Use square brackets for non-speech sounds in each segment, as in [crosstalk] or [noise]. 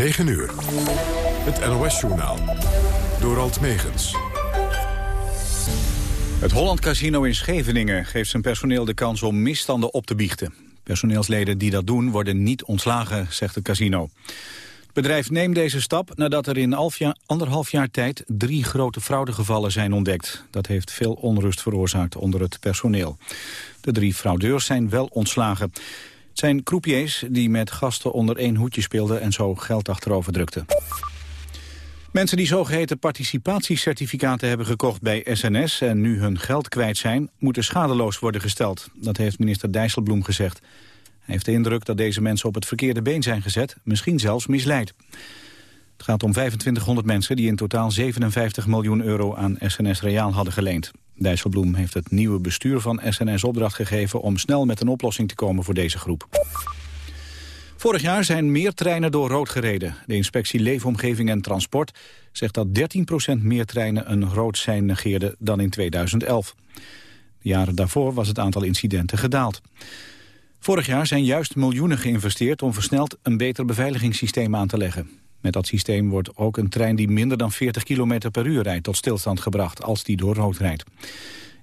9 uur. Het NOS-journaal. Door Alt Megens. Het Holland Casino in Scheveningen geeft zijn personeel de kans om misstanden op te biechten. Personeelsleden die dat doen worden niet ontslagen, zegt het casino. Het bedrijf neemt deze stap nadat er in jaar, anderhalf jaar tijd drie grote fraudegevallen zijn ontdekt. Dat heeft veel onrust veroorzaakt onder het personeel. De drie fraudeurs zijn wel ontslagen. Zijn croupiers die met gasten onder één hoedje speelden en zo geld achterover drukten. Mensen die zogeheten participatiecertificaten hebben gekocht bij SNS en nu hun geld kwijt zijn, moeten schadeloos worden gesteld. Dat heeft minister Dijsselbloem gezegd. Hij heeft de indruk dat deze mensen op het verkeerde been zijn gezet, misschien zelfs misleid. Het gaat om 2500 mensen die in totaal 57 miljoen euro aan SNS Reaal hadden geleend. Dijsselbloem heeft het nieuwe bestuur van SNS opdracht gegeven om snel met een oplossing te komen voor deze groep. Vorig jaar zijn meer treinen door rood gereden. De inspectie Leefomgeving en Transport zegt dat 13% meer treinen een rood zijn negeerden dan in 2011. De jaren daarvoor was het aantal incidenten gedaald. Vorig jaar zijn juist miljoenen geïnvesteerd om versneld een beter beveiligingssysteem aan te leggen. Met dat systeem wordt ook een trein die minder dan 40 km per uur rijdt tot stilstand gebracht als die door rood rijdt.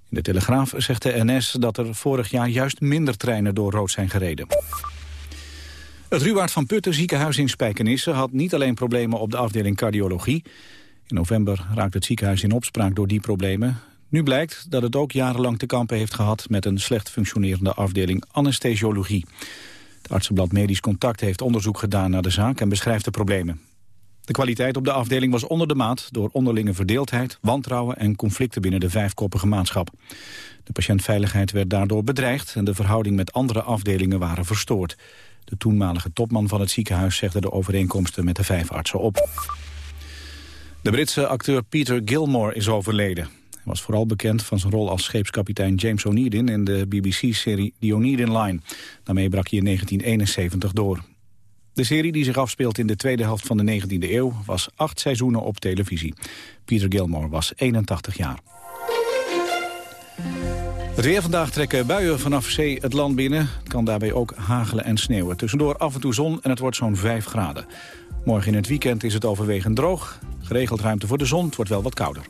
In de Telegraaf zegt de NS dat er vorig jaar juist minder treinen door rood zijn gereden. Het Ruwaard van Putten ziekenhuis in Spijkenisse had niet alleen problemen op de afdeling cardiologie. In november raakte het ziekenhuis in opspraak door die problemen. Nu blijkt dat het ook jarenlang te kampen heeft gehad met een slecht functionerende afdeling anesthesiologie. Artsenblad Medisch Contact heeft onderzoek gedaan naar de zaak en beschrijft de problemen. De kwaliteit op de afdeling was onder de maat door onderlinge verdeeldheid, wantrouwen en conflicten binnen de vijfkoppige maatschap. De patiëntveiligheid werd daardoor bedreigd en de verhouding met andere afdelingen waren verstoord. De toenmalige topman van het ziekenhuis zegde de overeenkomsten met de vijf artsen op. De Britse acteur Peter Gilmore is overleden. Was vooral bekend van zijn rol als scheepskapitein James O'Neidin in de BBC-serie The O'Neidin Line. Daarmee brak hij in 1971 door. De serie die zich afspeelt in de tweede helft van de 19e eeuw was acht seizoenen op televisie. Peter Gilmore was 81 jaar. Het weer vandaag trekken buien vanaf zee het land binnen. Het kan daarbij ook hagelen en sneeuwen. Tussendoor af en toe zon en het wordt zo'n 5 graden. Morgen in het weekend is het overwegend droog. Geregeld ruimte voor de zon, het wordt wel wat kouder.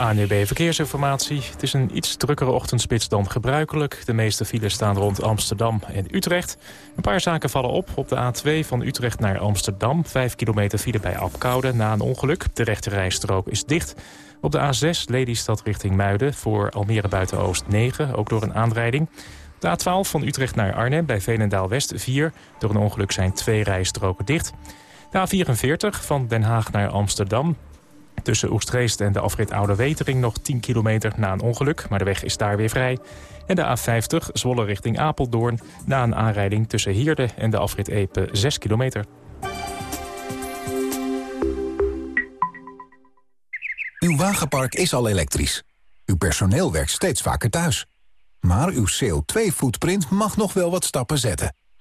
ANUB Verkeersinformatie. Het is een iets drukkere ochtendspits dan gebruikelijk. De meeste files staan rond Amsterdam en Utrecht. Een paar zaken vallen op. Op de A2 van Utrecht naar Amsterdam. 5 kilometer file bij Apkoude na een ongeluk. De rechterrijstrook is dicht. Op de A6 Lelystad richting Muiden voor Almere Buiten-Oost 9, ook door een aanrijding. De A12 van Utrecht naar Arnhem bij Veenendaal-West 4. Door een ongeluk zijn twee rijstroken dicht. De A44 van Den Haag naar Amsterdam. Tussen Oestreest en de afrit Oude Wetering nog 10 kilometer na een ongeluk, maar de weg is daar weer vrij. En de A50 Zwolle richting Apeldoorn na een aanrijding tussen Hierde en de afrit Epe 6 kilometer. Uw wagenpark is al elektrisch. Uw personeel werkt steeds vaker thuis. Maar uw CO2-footprint mag nog wel wat stappen zetten.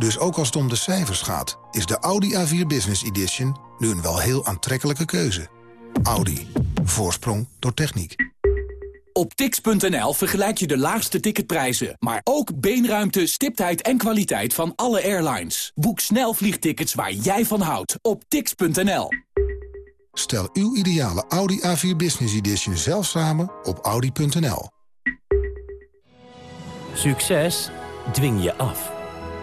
Dus ook als het om de cijfers gaat, is de Audi A4 Business Edition nu een wel heel aantrekkelijke keuze. Audi. Voorsprong door techniek. Op tix.nl vergelijk je de laagste ticketprijzen, maar ook beenruimte, stiptheid en kwaliteit van alle airlines. Boek snel vliegtickets waar jij van houdt op tix.nl. Stel uw ideale Audi A4 Business Edition zelf samen op audi.nl. Succes dwing je af.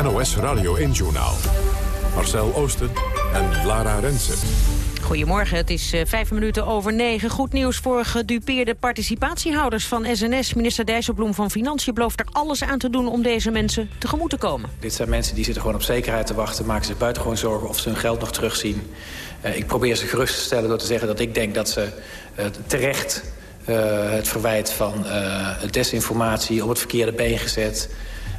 Het NOS Radio 1-journaal. Marcel Oosten en Lara Rensen. Goedemorgen, het is uh, vijf minuten over negen. Goed nieuws voor gedupeerde participatiehouders van SNS. Minister Dijsselbloem van Financiën belooft er alles aan te doen... om deze mensen tegemoet te komen. Dit zijn mensen die zitten gewoon op zekerheid te wachten... maken zich buitengewoon zorgen of ze hun geld nog terugzien. Uh, ik probeer ze gerust te stellen door te zeggen dat ik denk dat ze uh, terecht... het verwijt van desinformatie op het verkeerde been gezet...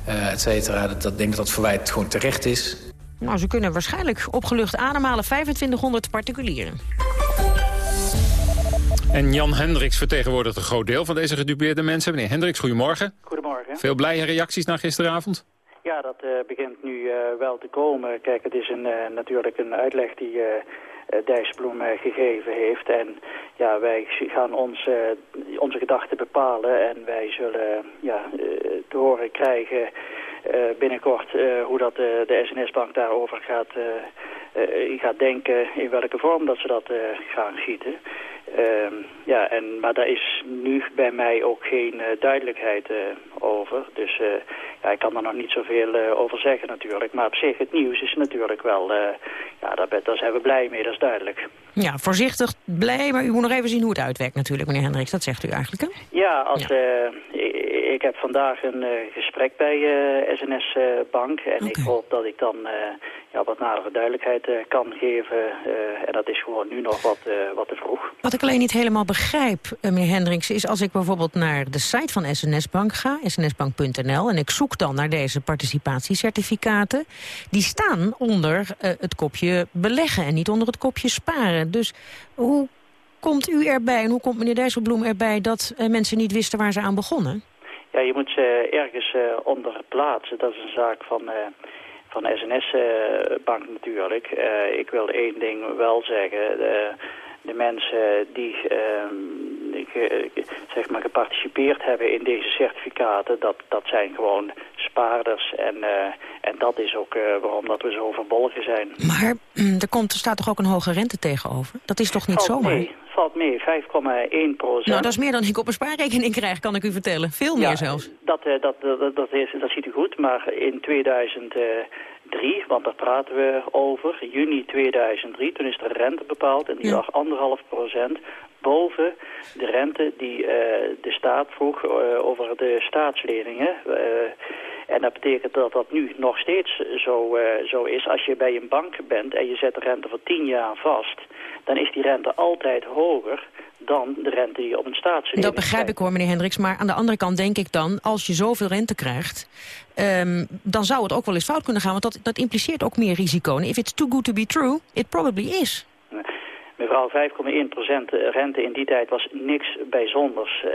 et cetera, dat, dat denk dat dat verwijt gewoon terecht is. Nou, ze kunnen waarschijnlijk opgelucht ademhalen 2500 particulieren. En Jan Hendricks vertegenwoordigt een groot deel van deze gedupeerde mensen. Meneer Hendricks, goedemorgen. Goedemorgen. Veel blije reacties na gisteravond? Ja, dat uh, begint nu uh, wel te komen. Kijk, het is een, uh, natuurlijk een uitleg die Dijsselbloem gegeven heeft. En ja, wij gaan ons, onze gedachten bepalen en wij zullen ja, te horen krijgen binnenkort uh, hoe dat, uh, de SNS-bank daarover gaat, gaat denken, in welke vorm dat ze dat gaan gieten. Ehm, ja, en, maar daar is nu bij mij ook geen duidelijkheid over. Dus ja, ik kan er nog niet zoveel over zeggen natuurlijk. Maar op zich, het nieuws is natuurlijk wel, ja, daar, daar zijn we blij mee, dat is duidelijk. Ja, voorzichtig blij, maar u moet nog even zien hoe het uitwerkt natuurlijk, meneer Hendricks. Dat zegt u eigenlijk, hè? Ja, als, ja. Ik, heb vandaag een gesprek bij SNS Bank. En okay. ik hoop dat ik dan ja, wat nadere duidelijkheid kan geven. En dat is gewoon nu nog wat, wat te vroeg. Wat ik alleen niet helemaal begrijp, meneer Hendricks... is als ik bijvoorbeeld naar de site van SNS Bank ga, snsbank.nl... en ik zoek dan naar deze participatiecertificaten... die staan onder het kopje beleggen en niet onder het kopje sparen. Dus hoe komt u erbij en hoe komt meneer Dijsselbloem erbij... dat mensen niet wisten waar ze aan begonnen? Ja, je moet ze ergens uh, onder plaatsen. Dat is een zaak van, uh, van SNS-bank natuurlijk. ik wil één ding wel zeggen. De, de mensen die zeg maar geparticipeerd hebben in deze certificaten... dat, dat zijn gewoon spaarders. En, en dat is ook waarom dat we zo verbolgen zijn. Maar er, komt, er staat toch ook een hoge rente tegenover? Dat is toch niet Valt zomaar? Mee valt mee, 5,1 procent. Nou, dat is meer dan ik op een spaarrekening krijg, kan ik u vertellen. Veel meer ja, zelfs. Dat, dat, dat, dat, is, dat ziet u goed, maar in 2003, want daar praten we over, juni 2003, toen is de rente bepaald en die ja. lag anderhalf procent boven de rente die uh, de staat vroeg uh, over de staatsleningen. Uh, en dat betekent dat dat nu nog steeds zo, zo is. Als je bij een bank bent en je zet de rente voor 10 jaar vast dan is die rente altijd hoger dan de rente die je op een staatslening Dat begrijp ik hoor, meneer Hendricks. Maar aan de andere kant denk ik dan, als je zoveel rente krijgt... Um, dan zou het ook wel eens fout kunnen gaan. Want dat, dat impliceert ook meer risico. En if it's too good to be true, it probably is. Mevrouw, 5,1% rente in die tijd was niks bijzonders. Uh,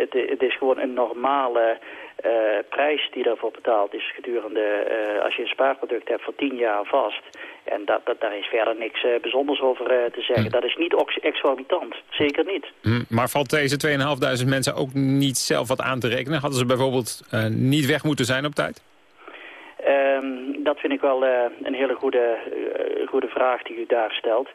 het, het, is gewoon een normale uh, prijs die daarvoor betaald is gedurende... Uh, als je een spaarproduct hebt voor 10 jaar vast. En dat, dat, daar is verder niks bijzonders over te zeggen. Hm. Dat is niet exorbitant. Zeker niet. Hm, maar valt deze 2.500 mensen ook niet zelf wat aan te rekenen? Hadden ze bijvoorbeeld niet weg moeten zijn op tijd? Um, dat vind ik wel een hele goede, goede vraag die u daar stelt.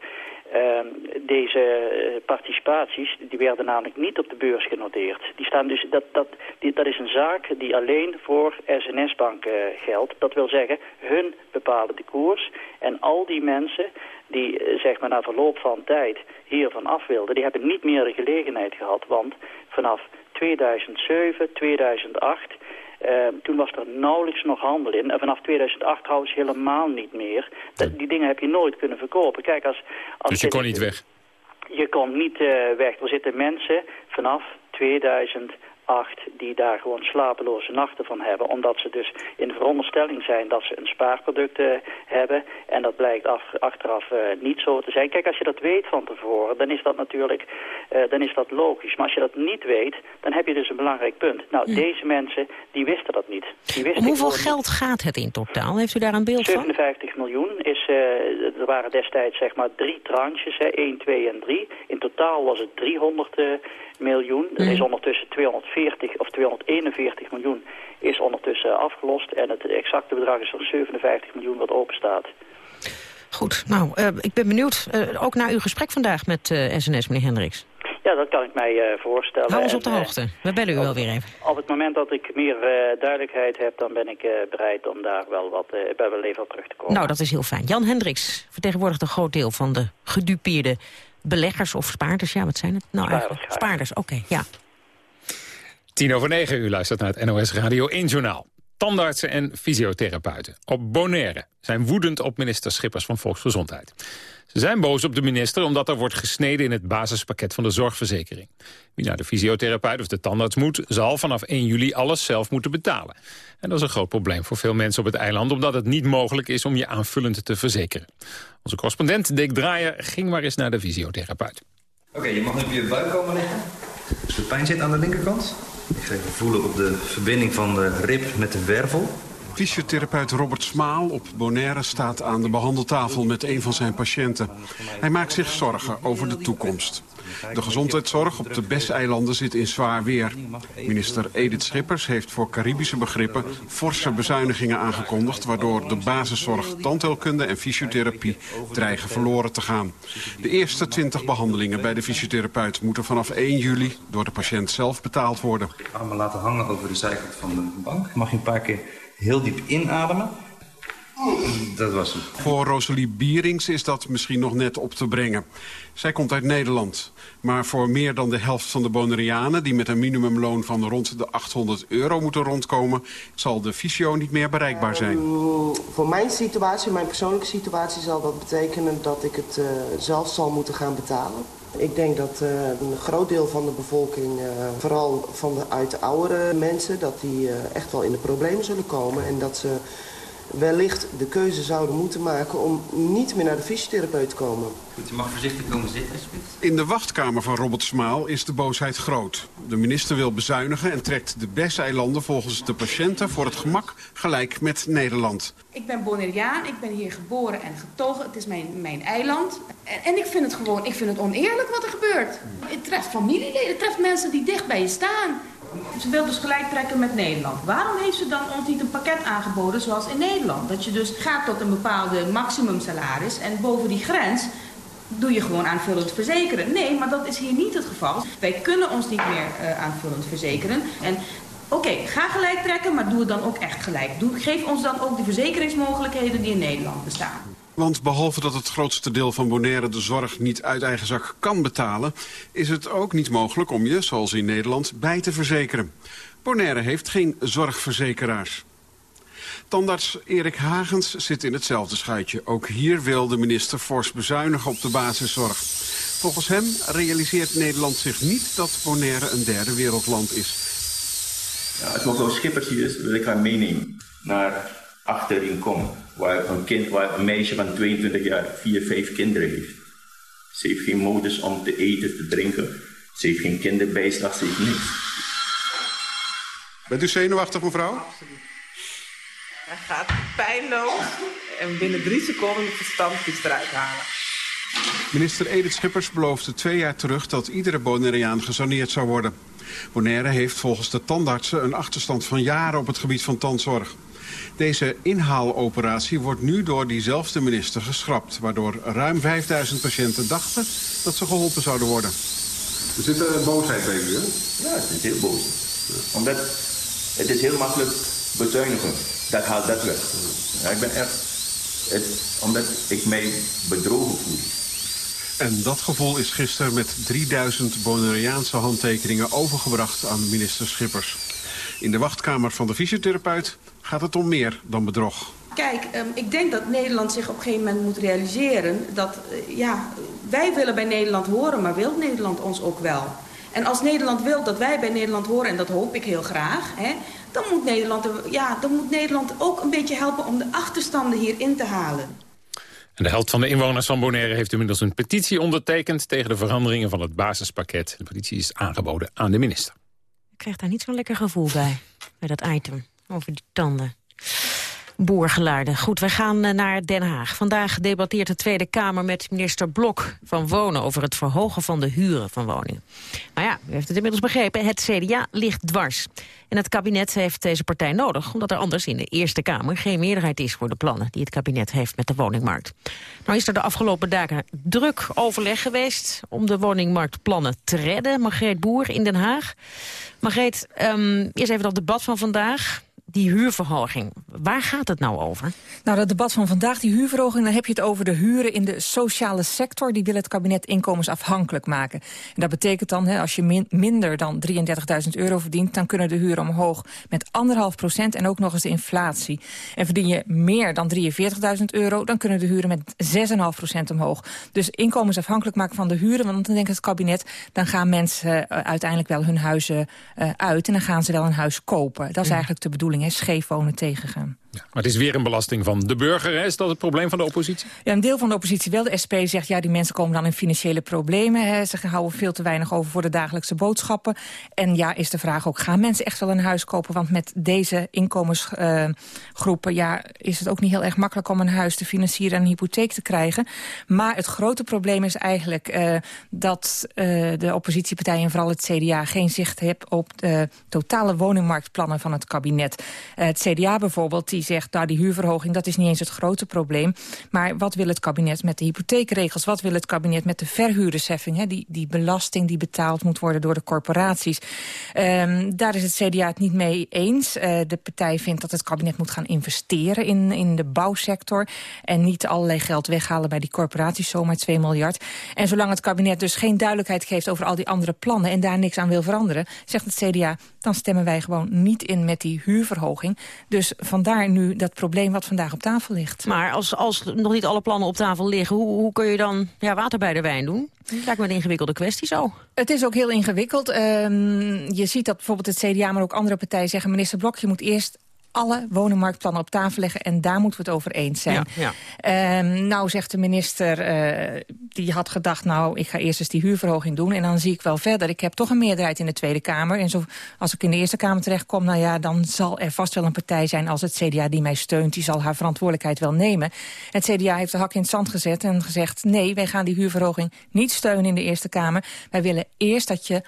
Uh, deze participaties die werden namelijk niet op de beurs genoteerd. Die staan dus, dat, dat, dat is een zaak die alleen voor SNS-bank uh, geldt. Dat wil zeggen, hun bepalen de koers. En al die mensen die uh, zeg maar na verloop van tijd hiervan af wilden... die hebben niet meer de gelegenheid gehad. Want vanaf 2007, 2008... Uh, toen was er nauwelijks nog handel in. En vanaf 2008 trouwens helemaal niet meer. Dat, die dingen heb je nooit kunnen verkopen. Kijk, als, als dus je kon niet weg? Je kon niet uh, weg. Er zitten mensen vanaf 2008 acht die daar gewoon slapeloze nachten van hebben. Omdat ze dus in de veronderstelling zijn dat ze een spaarproduct uh, hebben. En dat blijkt af, achteraf uh, niet zo te zijn. Kijk, als je dat weet van tevoren, dan is dat natuurlijk uh, dan is dat logisch. Maar als je dat niet weet, dan heb je dus een belangrijk punt. Nou, Ja. deze mensen, die wisten dat niet. Die wisten Om hoeveel geld gaat het in totaal? Heeft u daar een beeld van? 57 miljoen is, er waren destijds zeg maar drie tranches, hè, 1, 2 en 3. In totaal was het 300 uh, miljoen. Er is ondertussen 240 of 241 miljoen is ondertussen afgelost. En het exacte bedrag is van 57 miljoen wat open staat. Goed, nou, uh, ik ben benieuwd. Uh, ook naar uw gesprek vandaag met uh, SNS, meneer Hendricks. Ja, dat kan ik mij voorstellen. Hou ons op de hoogte. We bellen u wel weer even. Op het moment dat ik meer duidelijkheid heb, dan ben ik bereid om daar wel wat bij wel even op terug te komen. Nou, dat is heel fijn. Jan Hendricks vertegenwoordigt een groot deel van de gedupeerde beleggers of spaarders. Ja, wat zijn het nou Spaarders, eigenlijk? Spaarders, oké, okay, ja. Tien over negen, u luistert naar het NOS Radio 1 Journaal. Tandartsen en fysiotherapeuten op Bonaire zijn woedend op minister Schippers van Volksgezondheid. Ze zijn boos op de minister omdat er wordt gesneden in het basispakket van de zorgverzekering. Wie naar de fysiotherapeut of de tandarts moet, zal vanaf 1 juli alles zelf moeten betalen. En dat is een groot probleem voor veel mensen op het eiland, omdat het niet mogelijk is om je aanvullend te verzekeren. Onze correspondent Dick Draaier ging maar eens naar de fysiotherapeut. Oké, je mag nu op je buik komen liggen. Dus de pijn zit aan de linkerkant. Ik ga even voelen op de verbinding van de rib met de wervel. Fysiotherapeut Robert Smaal op Bonaire staat aan de behandeltafel met een van zijn patiënten. Hij maakt zich zorgen over de toekomst. De gezondheidszorg op de Besseilanden zit in zwaar weer. Minister Edith Schippers heeft voor Caribische begrippen forse bezuinigingen aangekondigd... waardoor de basiszorg, tandheelkunde en fysiotherapie dreigen verloren te gaan. De eerste 20 behandelingen bij de fysiotherapeut moeten vanaf 1 juli door de patiënt zelf betaald worden. Armen laten hangen over de zijkant van de bank. Mag je een paar keer heel diep inademen. Dat was het. Voor Rosalie Bierings is dat misschien nog net op te brengen. Zij komt uit Nederland. Maar voor meer dan de helft van de Bonaireanen... die met een minimumloon van rond de 800 euro moeten rondkomen... zal de fysio niet meer bereikbaar zijn. Um, voor mijn situatie, mijn persoonlijke situatie... zal dat betekenen dat ik het uh, zelf zal moeten gaan betalen. Ik denk dat uh, een groot deel van de bevolking, uh, vooral van de, uit de oudere mensen... dat die uh, echt wel in de problemen zullen komen. En dat ze wellicht de keuze zouden moeten maken om niet meer naar de fysiotherapeut te komen. Goed, u mag voorzichtig komen zitten, alsjeblieft. In de wachtkamer van Robert Smaal is de boosheid groot. De minister wil bezuinigen en trekt de Besseilanden volgens de patiënten voor het gemak gelijk met Nederland. Ik ben Bonaireaan, ik ben hier geboren en getogen. Het is mijn, mijn eiland. En, en ik vind het gewoon, ik vind het oneerlijk wat er gebeurt. Het treft familieleden, het treft mensen die dicht bij je staan. Ze wil dus gelijk trekken met Nederland. Waarom heeft ze dan ons niet een pakket aangeboden zoals in Nederland? Dat je dus gaat tot een bepaalde maximumsalaris en boven die grens doe je gewoon aanvullend verzekeren. Nee, maar dat is hier niet het geval. Wij kunnen ons niet meer uh, aanvullend verzekeren. En oké, ga gelijk trekken, maar doe het dan ook echt gelijk. Geef ons dan ook de verzekeringsmogelijkheden die in Nederland bestaan. Want behalve dat het grootste deel van Bonaire de zorg niet uit eigen zak kan betalen... is het ook niet mogelijk om je, zoals in Nederland, bij te verzekeren. Bonaire heeft geen zorgverzekeraars. Tandarts Erik Hagens zit in hetzelfde schuitje. Ook hier wil de minister fors bezuinigen op de basiszorg. Volgens hem realiseert Nederland zich niet dat Bonaire een derde wereldland is. Ja, Schippers hier is, wil ik haar meenemen naar achterin komen. Waar een, kind, waar een meisje van 22 jaar vier, vijf kinderen heeft. Ze heeft geen modus om te eten, te drinken. Ze heeft geen kinderbijslag, ze heeft niks. Bent u zenuwachtig, mevrouw? Hij gaat pijnloos en binnen drie seconden de verstandjes eruit halen. Minister Edith Schippers beloofde twee jaar terug dat iedere Bonaireaan gesaneerd zou worden. Bonaire heeft volgens de tandartsen een achterstand van jaren op het gebied van tandzorg. Deze inhaaloperatie wordt nu door diezelfde minister geschrapt... waardoor ruim 5000 patiënten dachten dat ze geholpen zouden worden. Er zit een boosheid bij u, hè? Ja, het is heel boos. Ja. Omdat het is heel makkelijk bezuinigen. Dat haalt dat weg. Ja, ik ben echt... Het, omdat ik mij bedrogen voel. En dat gevoel is gisteren met 3000 Bonaireaanse handtekeningen overgebracht aan minister Schippers. In de wachtkamer van de fysiotherapeut gaat het om meer dan bedrog. Kijk, um, ik denk dat Nederland zich op een gegeven moment moet realiseren... dat, uh, ja, wij willen bij Nederland horen, maar wil Nederland ons ook wel? En als Nederland wil dat wij bij Nederland horen, en dat hoop ik heel graag... Hè, dan, moet Nederland, ja, dan moet Nederland ook een beetje helpen om de achterstanden hierin te halen. En de helft van de inwoners van Bonaire heeft inmiddels een petitie ondertekend... tegen de veranderingen van het basispakket. De petitie is aangeboden aan de minister. Ik krijg daar niet zo'n lekker gevoel bij, bij dat item over die tanden. Boergeluiden. Goed, we gaan eh, naar Den Haag. Vandaag debatteert de Tweede Kamer met minister Blok van Wonen... over het verhogen van de huren van woningen. Maar ja, u heeft het inmiddels begrepen, het CDA ligt dwars. En het kabinet heeft deze partij nodig... omdat er anders in de Eerste Kamer geen meerderheid is... voor de plannen die het kabinet heeft met de woningmarkt. Nou is er de afgelopen dagen druk overleg geweest... om de woningmarktplannen te redden. Margreet Boer in Den Haag. Margreet, um, eerst even dat debat van vandaag die huurverhoging. Waar gaat het nou over? Nou, dat debat van vandaag, die huurverhoging... dan heb je het over de huren in de sociale sector. Die wil het kabinet inkomensafhankelijk maken. En dat betekent dan, hè, als je minder dan 33.000 euro verdient... dan kunnen de huren omhoog met anderhalf procent... en ook nog eens de inflatie. En verdien je meer dan 43.000 euro... dan kunnen de huren met 6,5 procent omhoog. Dus inkomensafhankelijk maken van de huren... want dan denkt het kabinet... dan gaan mensen uh, uiteindelijk wel hun huizen uh, uit... en dan gaan ze wel een huis kopen. Dat is mm. eigenlijk de bedoeling scheef wonen tegengaan. Ja, maar het is weer een belasting van de burger. Hè? Is dat het probleem van de oppositie? Ja, een deel van de oppositie wel. De SP zegt, ja, die mensen komen dan in financiële problemen. Hè. Ze houden veel te weinig over voor de dagelijkse boodschappen. En ja, is de vraag ook, gaan mensen echt wel een huis kopen? Want met deze inkomensgroepen uh, ja, is het ook niet heel erg makkelijk... om een huis te financieren en een hypotheek te krijgen. Maar het grote probleem is eigenlijk uh, dat uh, de oppositiepartijen... en vooral het CDA geen zicht hebben op de totale woningmarktplannen van het kabinet. het CDA bijvoorbeeld... Die die zegt, nou die huurverhoging, dat is niet eens het grote probleem. Maar wat wil het kabinet met de hypotheekregels? Wat wil het kabinet met de verhuurdersheffing? Hè? Die, die belasting die betaald moet worden door de corporaties. Um, daar is het CDA het niet mee eens. Uh, de partij vindt dat het kabinet moet gaan investeren in, in de bouwsector. En niet allerlei geld weghalen bij die corporaties, zomaar 2 miljard. En zolang het kabinet dus geen duidelijkheid geeft over al die andere plannen... en daar niks aan wil veranderen, zegt het CDA... dan stemmen wij gewoon niet in met die huurverhoging. Dus vandaar nu dat probleem wat vandaag op tafel ligt. Maar als, als nog niet alle plannen op tafel liggen... hoe, hoe kun je dan ja, water bij de wijn doen? Dat lijkt me een ingewikkelde kwestie zo. Het is ook heel ingewikkeld. Um, je ziet dat bijvoorbeeld het CDA, maar ook andere partijen zeggen... minister Blok, je moet eerst alle woningmarktplannen op tafel leggen... en daar moeten we het over eens zijn. Ja, ja. Um, nou zegt de minister, uh, die had gedacht... nou, ik ga eerst eens die huurverhoging doen... en dan zie ik wel verder. Ik heb toch een meerderheid in de Tweede Kamer. En zo, als ik in de Eerste Kamer terechtkom... nou ja, dan zal er vast wel een partij zijn als het CDA die mij steunt. Die zal haar verantwoordelijkheid wel nemen. Het CDA heeft de hak in het zand gezet en gezegd... nee, wij gaan die huurverhoging niet steunen in de Eerste Kamer. Wij willen eerst dat je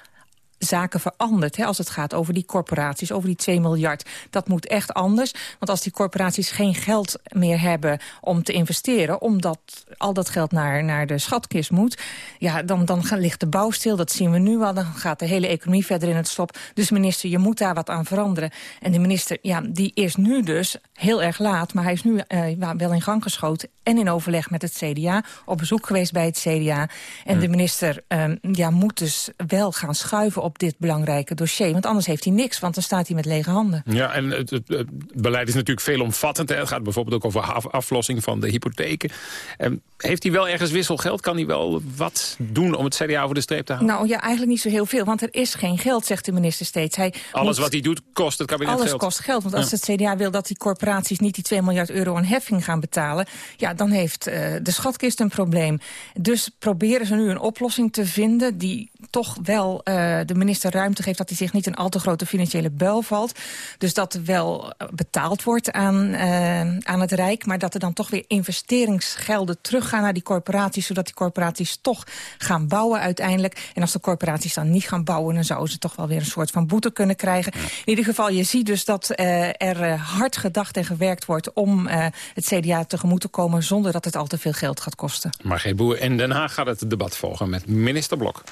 zaken verandert. Hè, als het gaat over die corporaties, over die 2 miljard. Dat moet echt anders. Want als die corporaties geen geld meer hebben om te investeren... omdat al dat geld naar, naar de schatkist moet... ja, dan, dan ligt de bouw stil. Dat zien we nu al. Dan gaat de hele economie verder in het stop. Dus minister, je moet daar wat aan veranderen. En de minister, ja, die is nu dus heel erg laat... maar hij is nu uh, wel in gang geschoten en in overleg met het CDA. Op bezoek geweest bij het CDA. En de minister uh, ja, moet dus wel gaan schuiven op dit belangrijke dossier. Want anders heeft hij niks, want dan staat hij met lege handen. Ja, en het, het, het beleid is natuurlijk veelomvattend. Hè. Het gaat bijvoorbeeld ook over af, aflossing van de hypotheken. Um, heeft hij wel ergens wisselgeld? Kan hij wel wat doen om het CDA over de streep te halen? Nou ja, eigenlijk niet zo heel veel, want er is geen geld, zegt de minister steeds. Hij alles wat hij doet kost het kabinet alles geld? Alles kost geld, want als het CDA wil dat die corporaties niet die 2 miljard euro aan heffing gaan betalen... ja, dan heeft uh, de schatkist een probleem. Dus proberen ze nu een oplossing te vinden die toch wel uh, de minister ruimte geeft... dat hij zich niet een al te grote financiële buil valt. Dus dat er wel betaald wordt aan, uh, aan het Rijk... maar dat er dan toch weer investeringsgelden teruggaan naar die corporaties... zodat die corporaties toch gaan bouwen uiteindelijk. En als de corporaties dan niet gaan bouwen... dan zouden ze toch wel weer een soort van boete kunnen krijgen. In ieder geval, je ziet dus dat uh, er hard gedacht en gewerkt wordt... om het CDA tegemoet te komen zonder dat het al te veel geld gaat kosten. Maar geen boer in Den Haag gaat het debat volgen met minister Blok.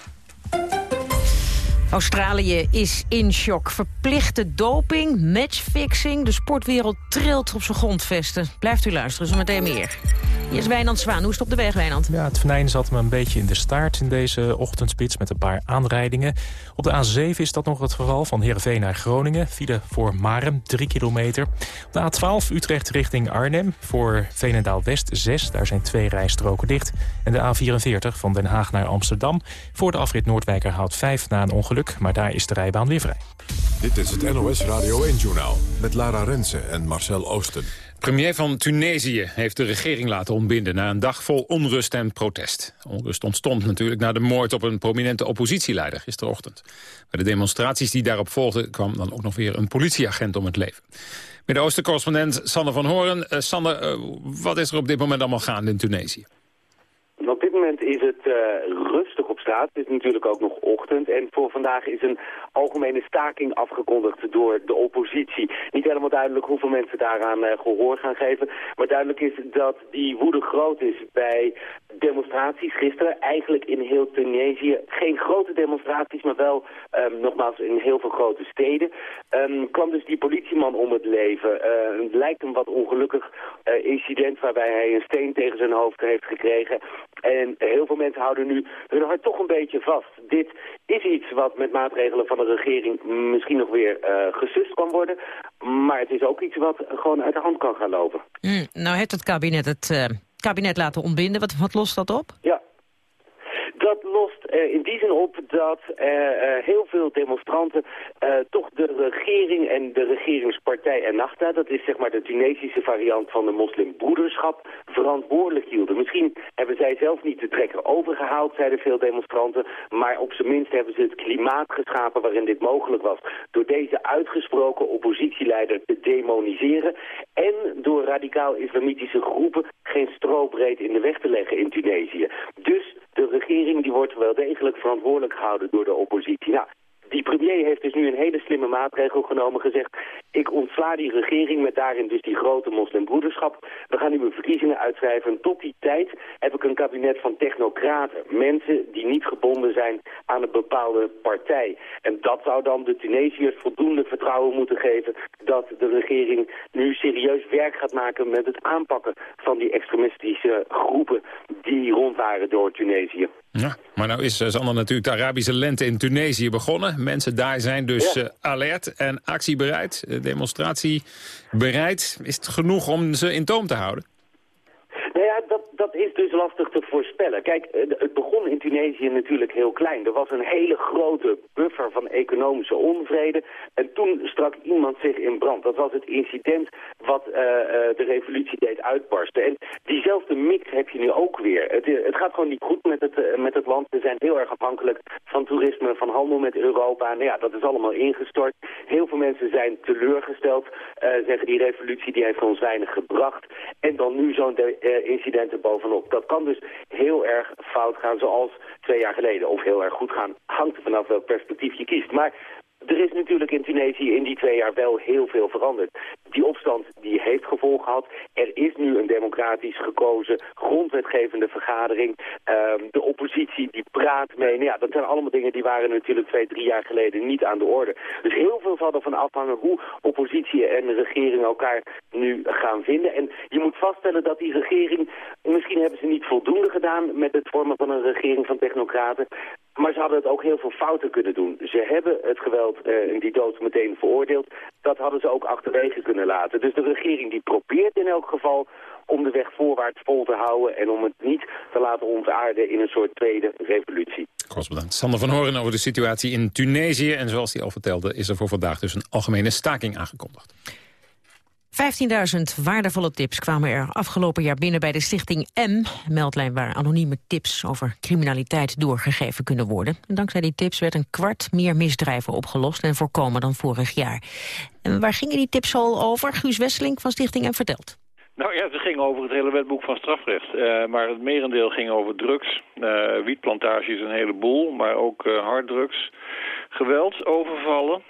Australië is in shock. Verplichte doping, matchfixing. De sportwereld trilt op zijn grondvesten. Blijft u luisteren, zo meteen meer. Hier is Wijnand Zwaan. Hoe is het op de weg, Wijnand? Ja, het venijn zat me een beetje in de staart in deze ochtendspits met een paar aanrijdingen. Op de A7 is dat nog het geval, van Heerenveen naar Groningen. File voor Marem, 3 kilometer. Op de A12 Utrecht richting Arnhem, voor Veenendaal-West 6. Daar zijn twee rijstroken dicht. En de A44 van Den Haag naar Amsterdam. Voor de afrit Noordwijkerhout 5 na een ongeluk, maar daar is de rijbaan weer vrij. Dit is het NOS Radio 1-journaal met Lara Rensen en Marcel Oosten. Premier van Tunesië heeft de regering laten ontbinden... na een dag vol onrust en protest. Onrust ontstond natuurlijk na de moord op een prominente oppositieleider gisterochtend. Bij de demonstraties die daarop volgden... kwam dan ook nog weer een politieagent om het leven. Midden-Oosten-correspondent Sander van Horen. Uh, Sander, uh, wat is er op dit moment allemaal gaande in Tunesië? Op dit moment is het uh, rustig straat. Het is natuurlijk ook nog ochtend. En voor vandaag is een algemene staking afgekondigd door de oppositie. Niet helemaal duidelijk hoeveel mensen daaraan uh, gehoor gaan geven. Maar duidelijk is dat die woede groot is bij demonstraties gisteren. Eigenlijk in heel Tunesië. Geen grote demonstraties, maar wel um, nogmaals in heel veel grote steden. Um, kwam dus die politieman om het leven. Uh, het lijkt een wat ongelukkig uh, incident waarbij hij een steen tegen zijn hoofd heeft gekregen. En heel veel mensen houden nu hun hart toch een beetje vast. Dit is iets wat met maatregelen van de regering misschien nog weer uh, gesust kan worden. Maar het is ook iets wat gewoon uit de hand kan gaan lopen. Mm, nou heeft het kabinet het uh, kabinet laten ontbinden. Wat, wat lost dat op? Ja, dat lost uh, in die zin op dat uh, uh, heel veel demonstranten toch de regering en de regeringspartij Ennahda, dat is zeg maar de Tunesische variant van de moslimbroederschap, verantwoordelijk hielden. Misschien hebben zij zelf niet de trekker overgehaald, zeiden veel demonstranten, maar op zijn minst hebben ze het klimaat geschapen waarin dit mogelijk was. Door deze uitgesproken oppositieleider te demoniseren en door radicaal-islamitische groepen geen strobreed in de weg te leggen in Tunesië. Dus de regering die wordt wel degelijk verantwoordelijk gehouden door de oppositie. Nou, die premier heeft dus nu een hele slimme maatregel genomen, gezegd... ik ontsla die regering met daarin dus die grote moslimbroederschap. We gaan nu een verkiezingen uitschrijven. Tot die tijd heb ik een kabinet van technocraten. Mensen die niet gebonden zijn aan een bepaalde partij. En dat zou dan de Tunesiërs voldoende vertrouwen moeten geven... dat de regering nu serieus werk gaat maken met het aanpakken van die extremistische groepen... die rond waren door Tunesië. Ja, maar nou is Sander natuurlijk de Arabische lente in Tunesië begonnen. Mensen daar zijn dus ja. uh, alert en actiebereid, uh, demonstratiebereid. Is het genoeg om ze in toom te houden? Nou ja, dat, dat is dus lastig Kijk, het begon in Tunesië natuurlijk heel klein. Er was een hele grote buffer van economische onvrede. En toen strak iemand zich in brand. Dat was het incident wat uh, uh, de revolutie deed uitbarsten. En diezelfde mix heb je nu ook weer. Het, het gaat gewoon niet goed met het, met het land. We zijn heel erg afhankelijk van toerisme, van handel met Europa. Nou ja, dat is allemaal ingestort. Heel veel mensen zijn teleurgesteld. zeggen die revolutie die heeft ons weinig gebracht. En dan nu zo'n incidenten bovenop. Dat kan dus heel erg fout gaan zoals twee jaar geleden. Of heel erg goed gaan, hangt er vanaf welk perspectief je kiest. Maar er is natuurlijk in Tunesië in die twee jaar wel heel veel veranderd. Die opstand die heeft gevolg gehad. Er is nu een democratisch gekozen grondwetgevende vergadering. Um, de oppositie die praat mee. Nou ja, dat zijn allemaal dingen die waren natuurlijk twee, drie jaar geleden niet aan de orde. Dus heel veel zal ervan afhangen hoe oppositie en regering elkaar nu gaan vinden. En je moet vaststellen dat die regering, misschien hebben ze niet voldoende gedaan met het vormen van een regering van technocraten. Maar ze hadden het ook heel veel fouten kunnen doen. Ze hebben het geweld en uh, die dood meteen veroordeeld. Dat hadden ze ook achterwege kunnen laten. Dus de regering die probeert in elk geval om de weg voorwaarts vol te houden... en om het niet te laten ontaarden in een soort tweede revolutie. Correspondent Sander van Horen over de situatie in Tunesië. En zoals hij al vertelde is er voor vandaag dus een algemene staking aangekondigd. 15.000 waardevolle tips kwamen er afgelopen jaar binnen bij de stichting M. Meldlijn waar anonieme tips over criminaliteit doorgegeven kunnen worden. En dankzij die tips werd een kwart meer misdrijven opgelost en voorkomen dan vorig jaar. En waar gingen die tips al over? Guus Wesseling van Stichting M vertelt. Nou ja, ze gingen over het hele wetboek van strafrecht. Uh, maar het merendeel ging over drugs, uh, wietplantages een heleboel, maar ook uh, harddrugs, geweld, overvallen,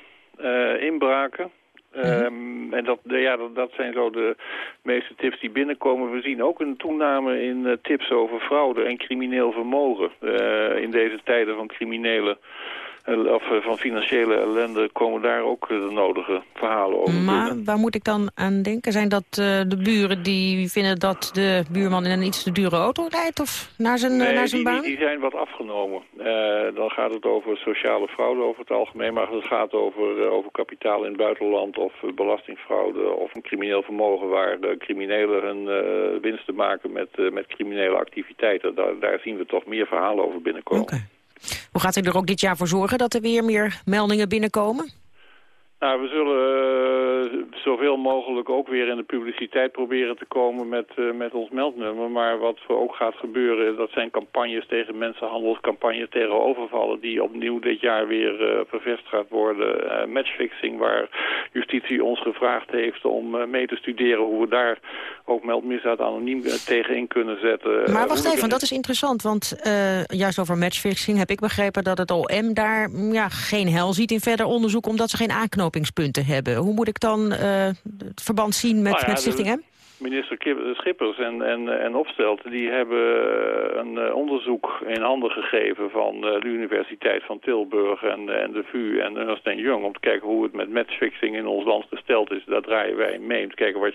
inbraken. Um, en dat, ja, dat, dat, zijn zo de meeste tips die binnenkomen. We zien ook een toename in uh, tips over fraude en crimineel vermogen. Uh, in deze tijden van criminele of van financiële ellende komen daar ook de nodige verhalen over Maar waar moet ik dan aan denken? Zijn dat de buren die vinden dat de buurman in een iets te dure auto rijdt of naar zijn, nee, naar zijn die, baan? Die, die zijn wat afgenomen. dan gaat het over sociale fraude over het algemeen, maar het gaat over, over kapitaal in het buitenland of belastingfraude of een crimineel vermogen waar criminelen hun winsten maken met, met criminele activiteiten. Daar, daar zien we toch meer verhalen over binnenkomen. Hoe gaat u er ook dit jaar voor zorgen dat er weer meer meldingen binnenkomen? Nou, we zullen uh, zoveel mogelijk ook weer in de publiciteit proberen te komen met, uh, met ons meldnummer. Maar wat er ook gaat gebeuren, dat zijn campagnes tegen mensenhandel, campagnes tegen overvallen die opnieuw dit jaar weer uh, vervest gaat worden. matchfixing, waar justitie ons gevraagd heeft om mee te studeren hoe we daar ook meldmisdaad anoniem tegen in kunnen zetten. Maar wacht even, dat is interessant, want juist over matchfixing heb ik begrepen dat het OM daar ja, geen hel ziet in verder onderzoek, omdat ze geen aanknoping hebben. Hoe moet ik dan uh, het verband zien met, nou ja, met Stichting M? Minister Schippers en, en, en Opstelt die hebben een onderzoek in handen gegeven van de Universiteit van Tilburg en, en de VU en Ernst Young om te kijken hoe het met matchfixing in ons land gesteld is. Daar draaien wij mee om te kijken wat,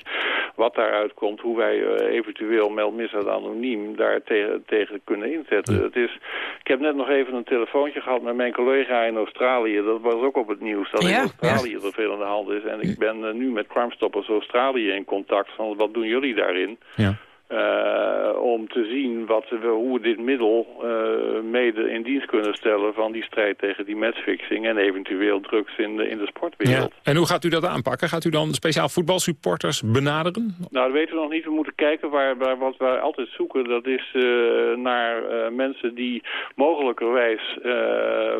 wat daaruit komt, hoe wij eventueel meldmisdaad anoniem daar tegen, tegen kunnen inzetten. Het is, ik heb net nog even een telefoontje gehad met mijn collega in Australië. Dat was ook op het nieuws dat ja, in Australië ja. er veel aan de hand is. En ik ben nu met Crime Stoppers Australië in contact van wat doen jullie daarin? Ja. Uh, om te zien wat we, hoe we dit middel uh, mede in dienst kunnen stellen van die strijd tegen die matchfixing en eventueel drugs in de, in de sportwereld. Ja. En hoe gaat u dat aanpakken? Gaat u dan speciaal voetbalsupporters benaderen? Nou, dat weten we nog niet. We moeten kijken waar, waar wat wij altijd zoeken. Dat is uh, naar mensen die mogelijkerwijs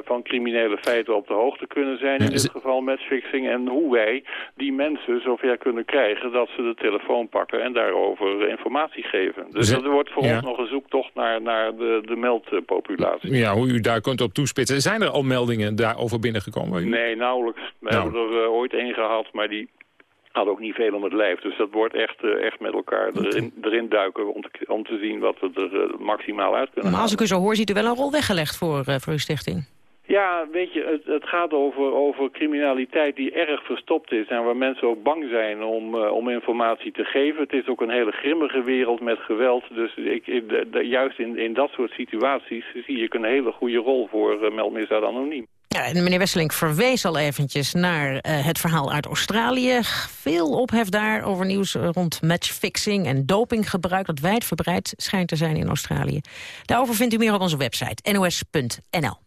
van criminele feiten op de hoogte kunnen zijn. In dit geval matchfixing. En hoe wij die mensen zover kunnen krijgen dat ze de telefoon pakken en daarover informatie geven. Dus dat wordt voor ja. ons nog een zoektocht naar, naar de, de meldpopulatie. Ja, hoe u daar kunt op toespitsen. Zijn er al meldingen daarover binnengekomen? Nee, nauwelijks. We nou. hebben er uh, ooit één gehad, maar die had ook niet veel om het lijf. Dus dat wordt echt, uh, echt met elkaar erin, erin duiken om te, om te zien wat we er uh, maximaal uit kunnen Maar als ik u zo hoor, ziet u wel een rol weggelegd voor, voor uw stichting. Ja, weet je, het, gaat over, over criminaliteit die erg verstopt is... en waar mensen ook bang zijn om, uh, om informatie te geven. Het is ook een hele grimmige wereld met geweld. Dus ik, juist in, in dat soort situaties zie ik een hele goede rol voor uh, meldmisdaad anoniem. Ja, en meneer Wesseling verwees al eventjes naar uh, het verhaal uit Australië. Veel ophef daar over nieuws rond matchfixing en dopinggebruik... dat wijdverbreid schijnt te zijn in Australië. Daarover vindt u meer op onze website nos.nl.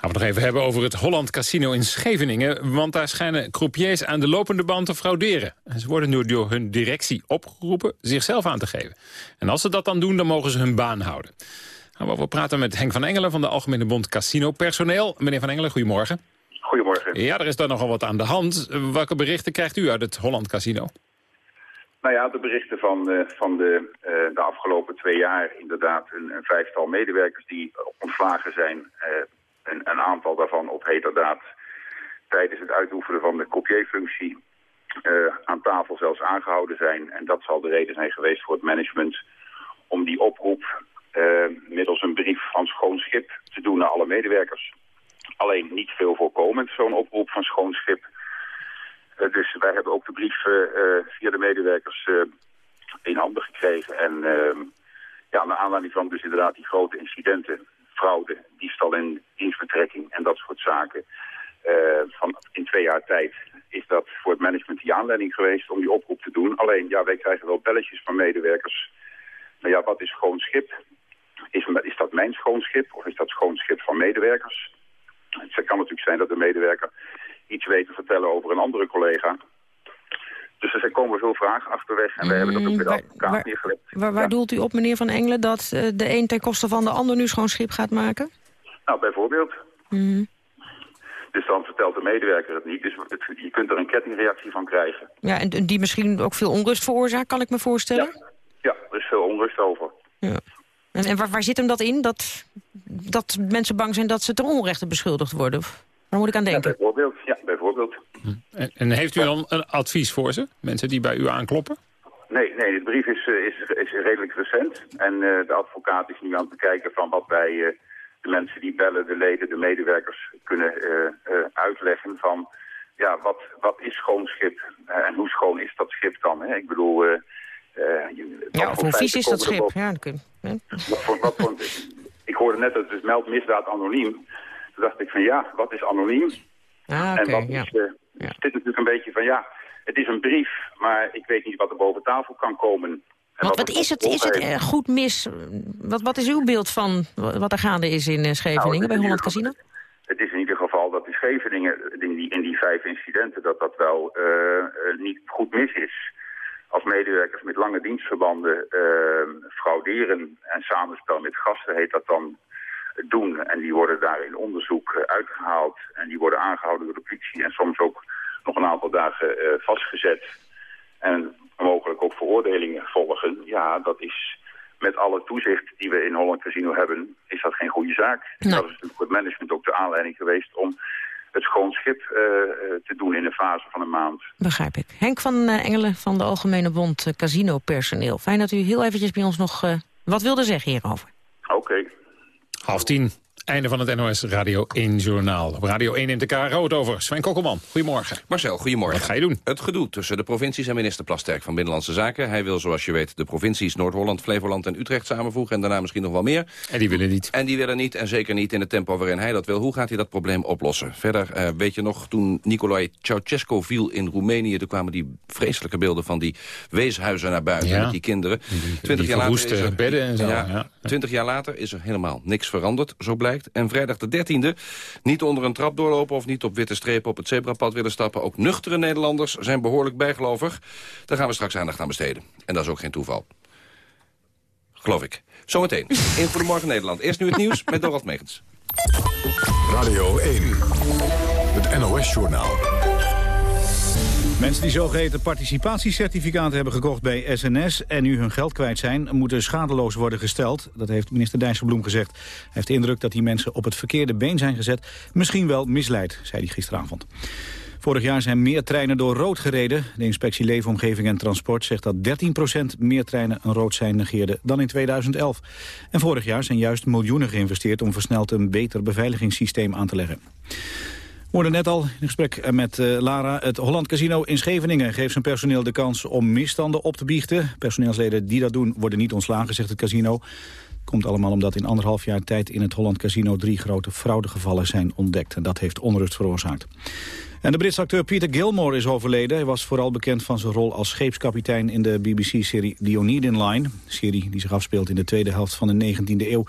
Gaan we nog even hebben over het Holland Casino in Scheveningen. Want daar schijnen croupiers aan de lopende band te frauderen. En ze worden nu door hun directie opgeroepen zichzelf aan te geven. En als ze dat dan doen, dan mogen ze hun baan houden. Gaan we over praten met Henk van Engelen van de Algemene Bond Casino Personeel. Meneer van Engelen, goedemorgen. Goedemorgen. Ja, er is daar nogal wat aan de hand. Welke berichten krijgt u uit het Holland Casino? Nou ja, de berichten van, uh, van de, uh, de afgelopen twee jaar inderdaad een, een, vijftal medewerkers die ontslagen zijn... Een, een, aantal daarvan op heterdaad tijdens het uitoefenen van de kopieerfunctie uh, aan tafel zelfs aangehouden zijn. En dat zal de reden zijn geweest voor het management om die oproep uh, middels een brief van schoon schip te doen naar alle medewerkers. Alleen niet veel voorkomend, zo'n oproep van schoon schip. Uh, dus wij hebben ook de brief via de medewerkers in handen gekregen. En ehm, ja, naar aanleiding van dus inderdaad die grote incidenten fraude, diefstal in dienstbetrekking en dat soort zaken. Uh, van in twee jaar tijd is dat voor het management die aanleiding geweest om die oproep te doen. Alleen, ja, wij krijgen wel belletjes van medewerkers. Nou ja, wat is schoon schip? Is, is dat mijn schoon schip of is dat schoon schip van medewerkers? Het kan natuurlijk zijn dat de medewerker iets weet te vertellen over een andere collega. Dus er komen veel vragen achterweg en wij mm, hebben dat ook weer waar, elkaar waar, neergelegd. Waar, waar ja. doelt u op, meneer Van Engelen, dat uh, de een ten koste van de ander nu schoon schip gaat maken? Nou, bijvoorbeeld. Mm. Dus dan vertelt de medewerker het niet. Dus het, je kunt er een kettingreactie van krijgen. Ja, en die misschien ook veel onrust veroorzaakt, kan ik me voorstellen? Ja, ja er is veel onrust over. Ja. En, en waar, waar, zit hem dat in? Dat, dat mensen bang zijn dat ze ter onrechte beschuldigd worden? Of waar moet ik aan denken? Ja, bijvoorbeeld. Ja. En, en, heeft u dan een advies voor ze? Mensen die bij u aankloppen? Nee, nee de brief is, is, is redelijk recent. En uh, de advocaat is nu aan het bekijken van wat wij uh, de mensen die bellen, de leden, de medewerkers kunnen uitleggen van... Ja, wat, wat is schoon schip en hoe schoon is dat schip dan? Hè? Ik bedoel... ja, of hoe vies is dat schip? Ja, dat kun wat voor, ik hoorde net dat het meldt misdaad anoniem. Toen dacht ik van ja, wat is anoniem? Ah, en wat is, ja. dit natuurlijk een beetje van ja, het is een brief, maar ik weet niet wat er boven tafel kan komen. Wat, wat, is het, is het uh, goed mis? Wat, wat is uw beeld van wat er gaande is in uh, Scheveningen nou, bij Holland Casino? Het is in ieder geval dat die Scheveningen, in die, in die vijf incidenten, dat dat wel niet goed mis is als medewerkers met lange dienstverbanden uh, frauderen en samenspel met gasten heet dat dan doen. En die worden daar in onderzoek uh, uitgehaald en die worden aangehouden door de politie en soms ook nog een aantal dagen uh, vastgezet. En mogelijk ook veroordelingen volgen. Ja, dat is met alle toezicht die we in Holland Casino hebben, is dat geen goede zaak. Dat is natuurlijk voor het management ook de aanleiding geweest om het schoon schip uh, te doen in een fase van een maand. Begrijp ik. Henk van Engelen van de Algemene Bond Casino Personeel. Fijn dat u heel eventjes bij ons nog wat wilde zeggen hierover. Half tien. Einde van het NOS Radio 1 Journaal. Op Radio 1 neemt de KRO het over. Sven Kokkelman, goedemorgen. Marcel, goedemorgen. Wat ga je doen? Het gedoe tussen de provincies en minister Plasterk van Binnenlandse Zaken. Hij wil, zoals je weet, de provincies Noord-Holland, Flevoland en Utrecht samenvoegen... en daarna misschien nog wel meer. En die willen niet. En die willen niet, en zeker niet in het tempo waarin hij dat wil. Hoe gaat hij dat probleem oplossen? Verder, uh, weet je nog, toen Nicolae Ceausescu viel in Roemenië... toen kwamen die vreselijke beelden van die weeshuizen naar buiten ja. met die kinderen. Twintig jaar later er, bedden en zo. Ja, Twintig jaar later is er helemaal niks veranderd, zo blijkt. En vrijdag de 13e. Niet onder een trap doorlopen of niet op witte strepen op het zebrapad willen stappen. Ook nuchtere Nederlanders zijn behoorlijk bijgelovig. Daar gaan we straks aandacht aan besteden. En dat is ook geen toeval. Geloof ik. Zometeen in Goedemorgen Nederland. Eerst nu het nieuws met Dorald Megens. Radio 1, het NOS-journaal. Mensen die zogeheten participatiecertificaten hebben gekocht bij SNS... en nu hun geld kwijt zijn, moeten schadeloos worden gesteld. Dat heeft minister Dijsselbloem gezegd. Hij heeft de indruk dat die mensen op het verkeerde been zijn gezet. Misschien wel misleid, zei hij gisteravond. Vorig jaar zijn meer treinen door rood gereden. De inspectie Leefomgeving en Transport zegt dat 13% meer treinen een rood zijn negeerden dan in 2011. En vorig jaar zijn juist miljoenen geïnvesteerd om versneld een beter beveiligingssysteem aan te leggen. We hoorden net al in gesprek met uh, Lara. Het Holland Casino in Scheveningen geeft zijn personeel de kans om misstanden op te biechten. Personeelsleden die dat doen worden niet ontslagen, zegt het casino. Komt allemaal omdat in anderhalf jaar tijd in het Holland Casino drie grote fraudegevallen zijn ontdekt. En dat heeft onrust veroorzaakt. En de Britse acteur Peter Gilmore is overleden. Hij was vooral bekend van zijn rol als scheepskapitein in de BBC-serie The Oneiden Line. Een serie die zich afspeelt in de tweede helft van de 19e eeuw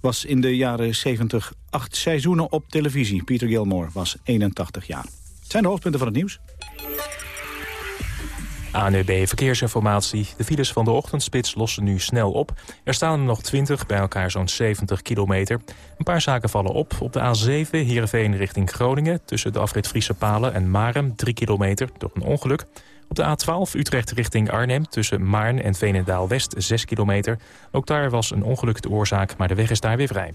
was in de jaren 70 acht seizoenen op televisie. Peter Gilmore was 81 jaar. Het zijn de hoofdpunten van het nieuws. ANUB Verkeersinformatie. De files van de ochtendspits lossen nu snel op. Er staan er nog 20, bij elkaar zo'n 70 kilometer. Een paar zaken vallen op. Op de A7 Heerenveen richting Groningen... tussen de afrit Friese Palen en Marem, 3 kilometer door een ongeluk. Op de A12 Utrecht richting Arnhem tussen Maarn en Veenendaal-West 6 kilometer. Ook daar was een ongeluk de oorzaak, maar de weg is daar weer vrij.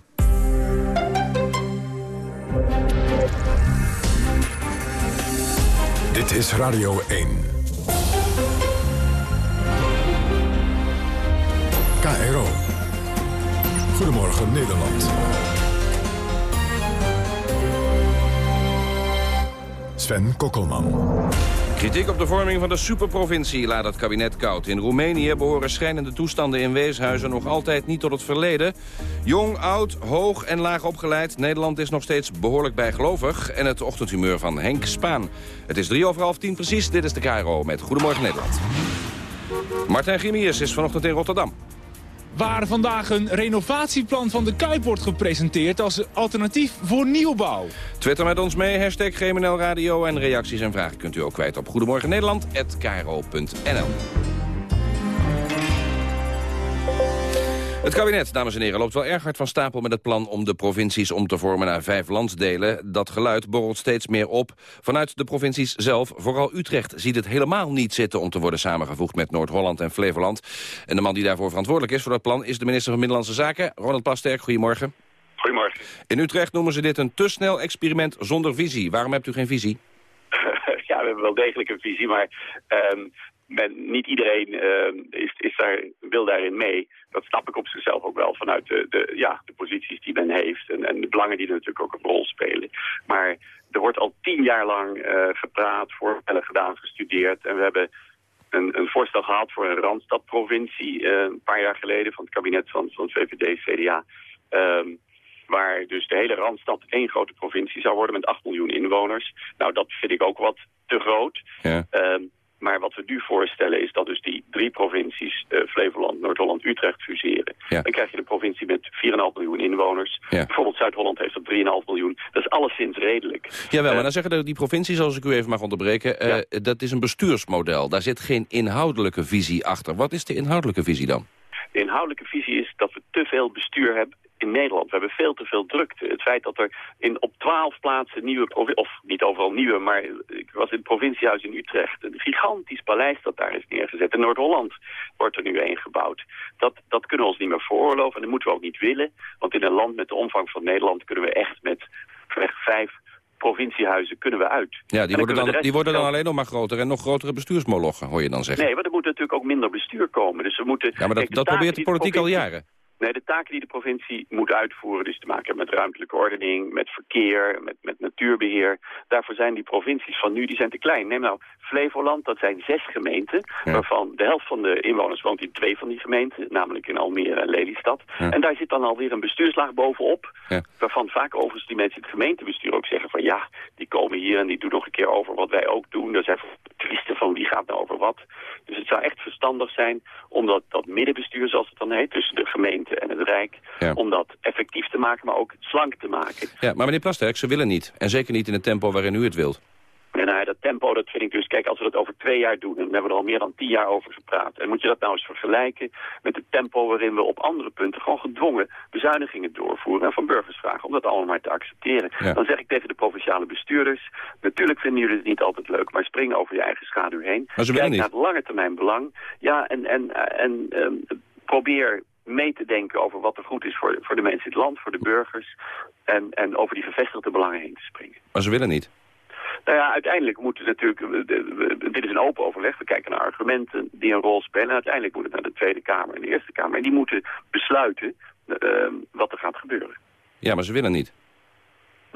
Dit is Radio 1. KRO. Goedemorgen Nederland. Sven Kokkelman. Kritiek op de vorming van de superprovincie laat het kabinet koud. In Roemenië behoren schijnende toestanden in weeshuizen nog altijd niet tot het verleden. Jong, oud, hoog en laag opgeleid. Nederland is nog steeds behoorlijk bijgelovig. En het ochtendhumeur van Henk Spaan. Het is drie over half tien precies. Dit is de KRO met Goedemorgen Nederland. Martijn Grimius is vanochtend in Rotterdam waar vandaag een renovatieplan van de Kuip wordt gepresenteerd als alternatief voor nieuwbouw. Twitter met ons mee, hashtag GMNL Radio en reacties en vragen kunt u ook kwijt op Goedemorgen Nederland@kro.nl. Het kabinet, dames en heren, loopt wel erg hard van stapel met het plan om de provincies om te vormen naar vijf landsdelen. Dat geluid borrelt steeds meer op. Vanuit de provincies zelf, vooral Utrecht, ziet het helemaal niet zitten om te worden samengevoegd met Noord-Holland en Flevoland. En de man die daarvoor verantwoordelijk is voor dat plan is de minister van Binnenlandse Zaken, Ronald Plasterk. Goedemorgen. Goedemorgen. In Utrecht noemen ze dit een te snel experiment zonder visie. Waarom hebt u geen visie? [laughs] ja, we hebben wel degelijk een visie, maar um, men, niet iedereen is, is daar, wil daarin mee. Dat snap ik op zichzelf ook wel vanuit de, de, ja, de posities die men heeft en, en de belangen die er natuurlijk ook een rol spelen. Maar er wordt al tien jaar lang gepraat, voorstellen gedaan, gestudeerd en we hebben een, een, voorstel gehad voor een Randstadprovincie een paar jaar geleden van het kabinet van, van VVD, CDA. Ehm, waar dus de hele Randstad één grote provincie zou worden met 8 miljoen inwoners. Nou, dat vind ik ook wat te groot. Ja. Ehm, maar wat we nu voorstellen is dat dus die drie provincies, uh, Flevoland, Noord-Holland, Utrecht, fuseren. Dan krijg je een provincie met 4,5 miljoen inwoners. Bijvoorbeeld Zuid-Holland heeft dat 3,5 miljoen. Dat is alleszins redelijk. Jawel, uh, maar dan zeggen die provincies, als ik u even mag onderbreken, uh, dat is een bestuursmodel. Daar zit geen inhoudelijke visie achter. Wat is de inhoudelijke visie dan? De inhoudelijke visie is dat we te veel bestuur hebben in Nederland. We hebben veel te veel drukte. Het feit dat er in, op twaalf plaatsen nieuwe, of niet overal nieuwe, maar ik was in het provinciehuis in Utrecht. Een gigantisch paleis dat daar is neergezet. In Noord-Holland wordt er nu een gebouwd. Dat, dat kunnen we ons niet meer veroorloven en dat moeten we ook niet willen. Want in een land met de omvang van Nederland kunnen we echt met vijf provinciehuizen kunnen we uit. Ja, die worden, dan, die worden dan alleen nog maar groter en nog grotere bestuursmolochen, hoor je dan zeggen. Nee, maar er moet natuurlijk ook minder bestuur komen. Dus we moeten, ja, maar dat, dat probeert de politiek al jaren. Nee, de taken die de provincie moet uitvoeren, dus te maken hebben met ruimtelijke ordening, met verkeer, met, met natuurbeheer. Daarvoor zijn die provincies van nu, die zijn te klein. Neem nou Flevoland, dat zijn zes gemeenten, waarvan de helft van de inwoners woont in twee van die gemeenten, namelijk in Almere en Lelystad. En daar zit dan alweer een bestuurslaag bovenop, waarvan vaak overigens die mensen in het gemeentebestuur ook zeggen van ja, die komen hier en die doen nog een keer over wat wij ook doen. Er zijn twisten van wie gaat nou over wat. Dus het zou echt verstandig zijn om dat, dat middenbestuur, zoals het dan heet, tussen de gemeente en het Rijk, om dat effectief te maken, maar ook slank te maken. Ja, maar meneer Plasterk, ze willen niet. En zeker niet in het tempo waarin u het wilt. En nou, dat tempo, dat vind ik dus, kijk, als we dat over twee jaar doen, en dan hebben we er al meer dan tien jaar over gepraat. En moet je dat nou eens vergelijken met het tempo waarin we op andere punten gewoon gedwongen bezuinigingen doorvoeren en van burgers vragen om dat allemaal maar te accepteren. Dan zeg ik tegen de provinciale bestuurders, natuurlijk vinden jullie het niet altijd leuk, maar spring over je eigen schaduw heen. Maar ze Kijk niet. naar het lange termijn belang. Ja, en, en, en um, probeer mee te denken over wat er goed is voor, voor de mensen in het land, voor de burgers. En, en over die gevestigde belangen heen te springen. Maar ze willen niet. Nou ja, uiteindelijk moeten natuurlijk, dit is een open overleg, we kijken naar argumenten die een rol spelen. En uiteindelijk moet het naar de Tweede Kamer en de Eerste Kamer. En die moeten besluiten uh, wat er gaat gebeuren. Ja, maar ze willen niet.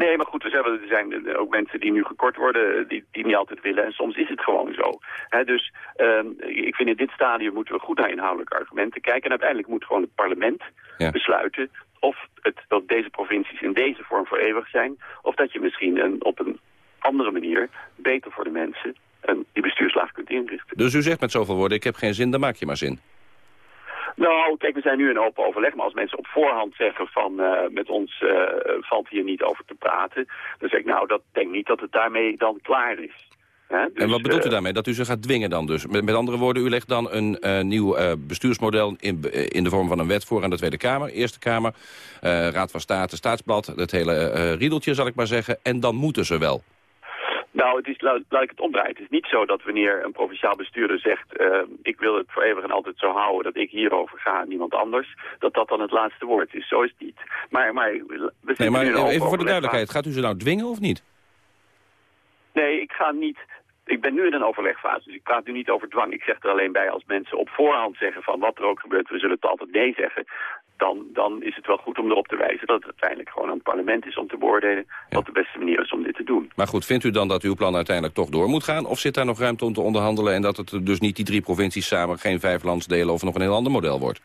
Nee, maar goed, er zijn ook mensen die nu gekort worden, die, die niet altijd willen. En soms is het gewoon zo. He, dus um, ik vind in dit stadium moeten we goed naar inhoudelijke argumenten kijken. En uiteindelijk moet gewoon het parlement ja. besluiten of het, dat deze provincies in deze vorm voor eeuwig zijn. Of dat je misschien een, op een andere manier beter voor de mensen en die bestuurslaag kunt inrichten. Dus u zegt met zoveel woorden, ik heb geen zin, dan maak je maar zin. Nou, kijk, we zijn nu in open overleg, maar als mensen op voorhand zeggen van uh, met ons uh, valt hier niet over te praten, dan zeg ik nou, dat denk niet dat het daarmee dan klaar is. Dus, en wat bedoelt u daarmee? Dat u ze gaat dwingen dan dus? Met, met andere woorden, u legt dan een uh, nieuw bestuursmodel in, in de vorm van een wet voor aan de Tweede Kamer, Eerste Kamer, Raad van State, Staatsblad, het hele riedeltje zal ik maar zeggen, en dan moeten ze wel. Nou, het is, laat, laat ik het omdraaien. Het is niet zo dat wanneer een provinciaal bestuurder zegt... Uh, ik wil het voor eeuwig en altijd zo houden dat ik hierover ga en niemand anders... dat dat dan het laatste woord is. Zo is het niet. Maar, maar, we nee, maar even voor de duidelijkheid. Gaat u ze nou dwingen of niet? Nee, ik ga niet... Ik ben nu in een overlegfase, dus ik praat nu niet over dwang. Ik zeg er alleen bij als mensen op voorhand zeggen van wat er ook gebeurt, we zullen het altijd nee zeggen dan, dan is het wel goed om erop te wijzen dat het uiteindelijk gewoon aan het parlement is om te beoordelen wat de beste manier is om dit te doen. Maar goed, vindt u dan dat uw plan uiteindelijk toch door moet gaan? Of zit daar nog ruimte om te onderhandelen en dat het dus niet die drie provincies samen geen vijf landsdelen of nog een heel ander model wordt?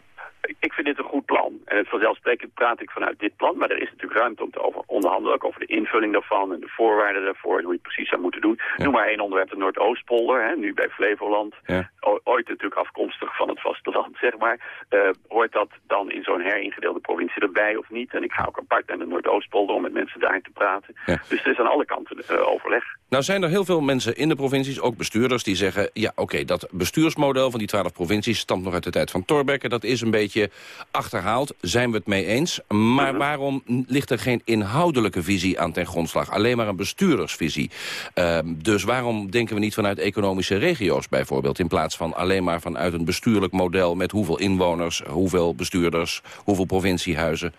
Ik vind dit een goed plan. En het vanzelfsprekend praat ik vanuit dit plan. Maar er is natuurlijk ruimte om te over onderhandelen. Ook over de invulling daarvan en de voorwaarden daarvoor. En hoe je het precies zou moeten doen. Ja. Noem maar één onderwerp, de Noordoostpolder. Hè, nu bij Flevoland. Ja. Ooit natuurlijk afkomstig van het vasteland, [laughs] zeg maar. Uh, hoort dat dan in zo'n heringedeelde provincie erbij of niet? En ik ga ook apart naar de Noordoostpolder om met mensen daar te praten. Ja. Dus er is aan alle kanten uh, overleg. Nou zijn er heel veel mensen in de provincies, ook bestuurders, die zeggen... ja, oké, okay, dat bestuursmodel van die twaalf provincies stamt nog uit de tijd van Thorbecke. Dat is een beetje achterhaald, zijn we het mee eens. Maar uh -huh. waarom ligt er geen inhoudelijke visie aan ten grondslag? Alleen maar een bestuurdersvisie. Uh, dus waarom denken we niet vanuit economische regio's bijvoorbeeld... in plaats van alleen maar vanuit een bestuurlijk model... met hoeveel inwoners, hoeveel bestuurders, hoeveel provinciehuizen?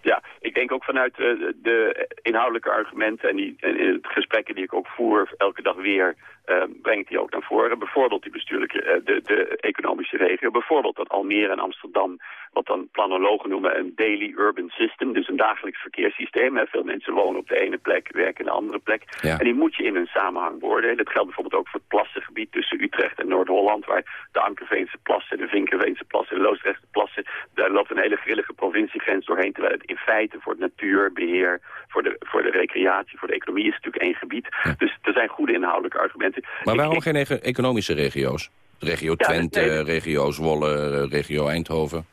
Ja, ik, denk ook vanuit uh, de inhoudelijke argumenten en, die, en in het gesprekken die ik ook voer elke dag weer, uh, breng ik die ook naar voren. Bijvoorbeeld die bestuurlijke, uh, de, de economische regio. Bijvoorbeeld dat Almere en Amsterdam, wat dan planologen noemen een daily urban system, dus een dagelijks verkeerssysteem. Hè. Veel mensen wonen op de ene plek, werken in de andere plek. Ja. En die moet je in een samenhang beoordelen. Dat geldt bijvoorbeeld ook voor het plassengebied tussen Utrecht en Noord-Holland, waar de Ankerveense plassen, de Vinkerveense plassen, de Loosdrechtse plassen, daar loopt een hele grillige provinciegrens doorheen, terwijl het in feite voor het natuurbeheer, voor de, voor de recreatie, voor de economie is natuurlijk één gebied. Ja. Dus er zijn goede inhoudelijke argumenten. Maar waarom ik, geen economische regio's? Regio Twente, ja, nee, regio Zwolle, regio Eindhoven?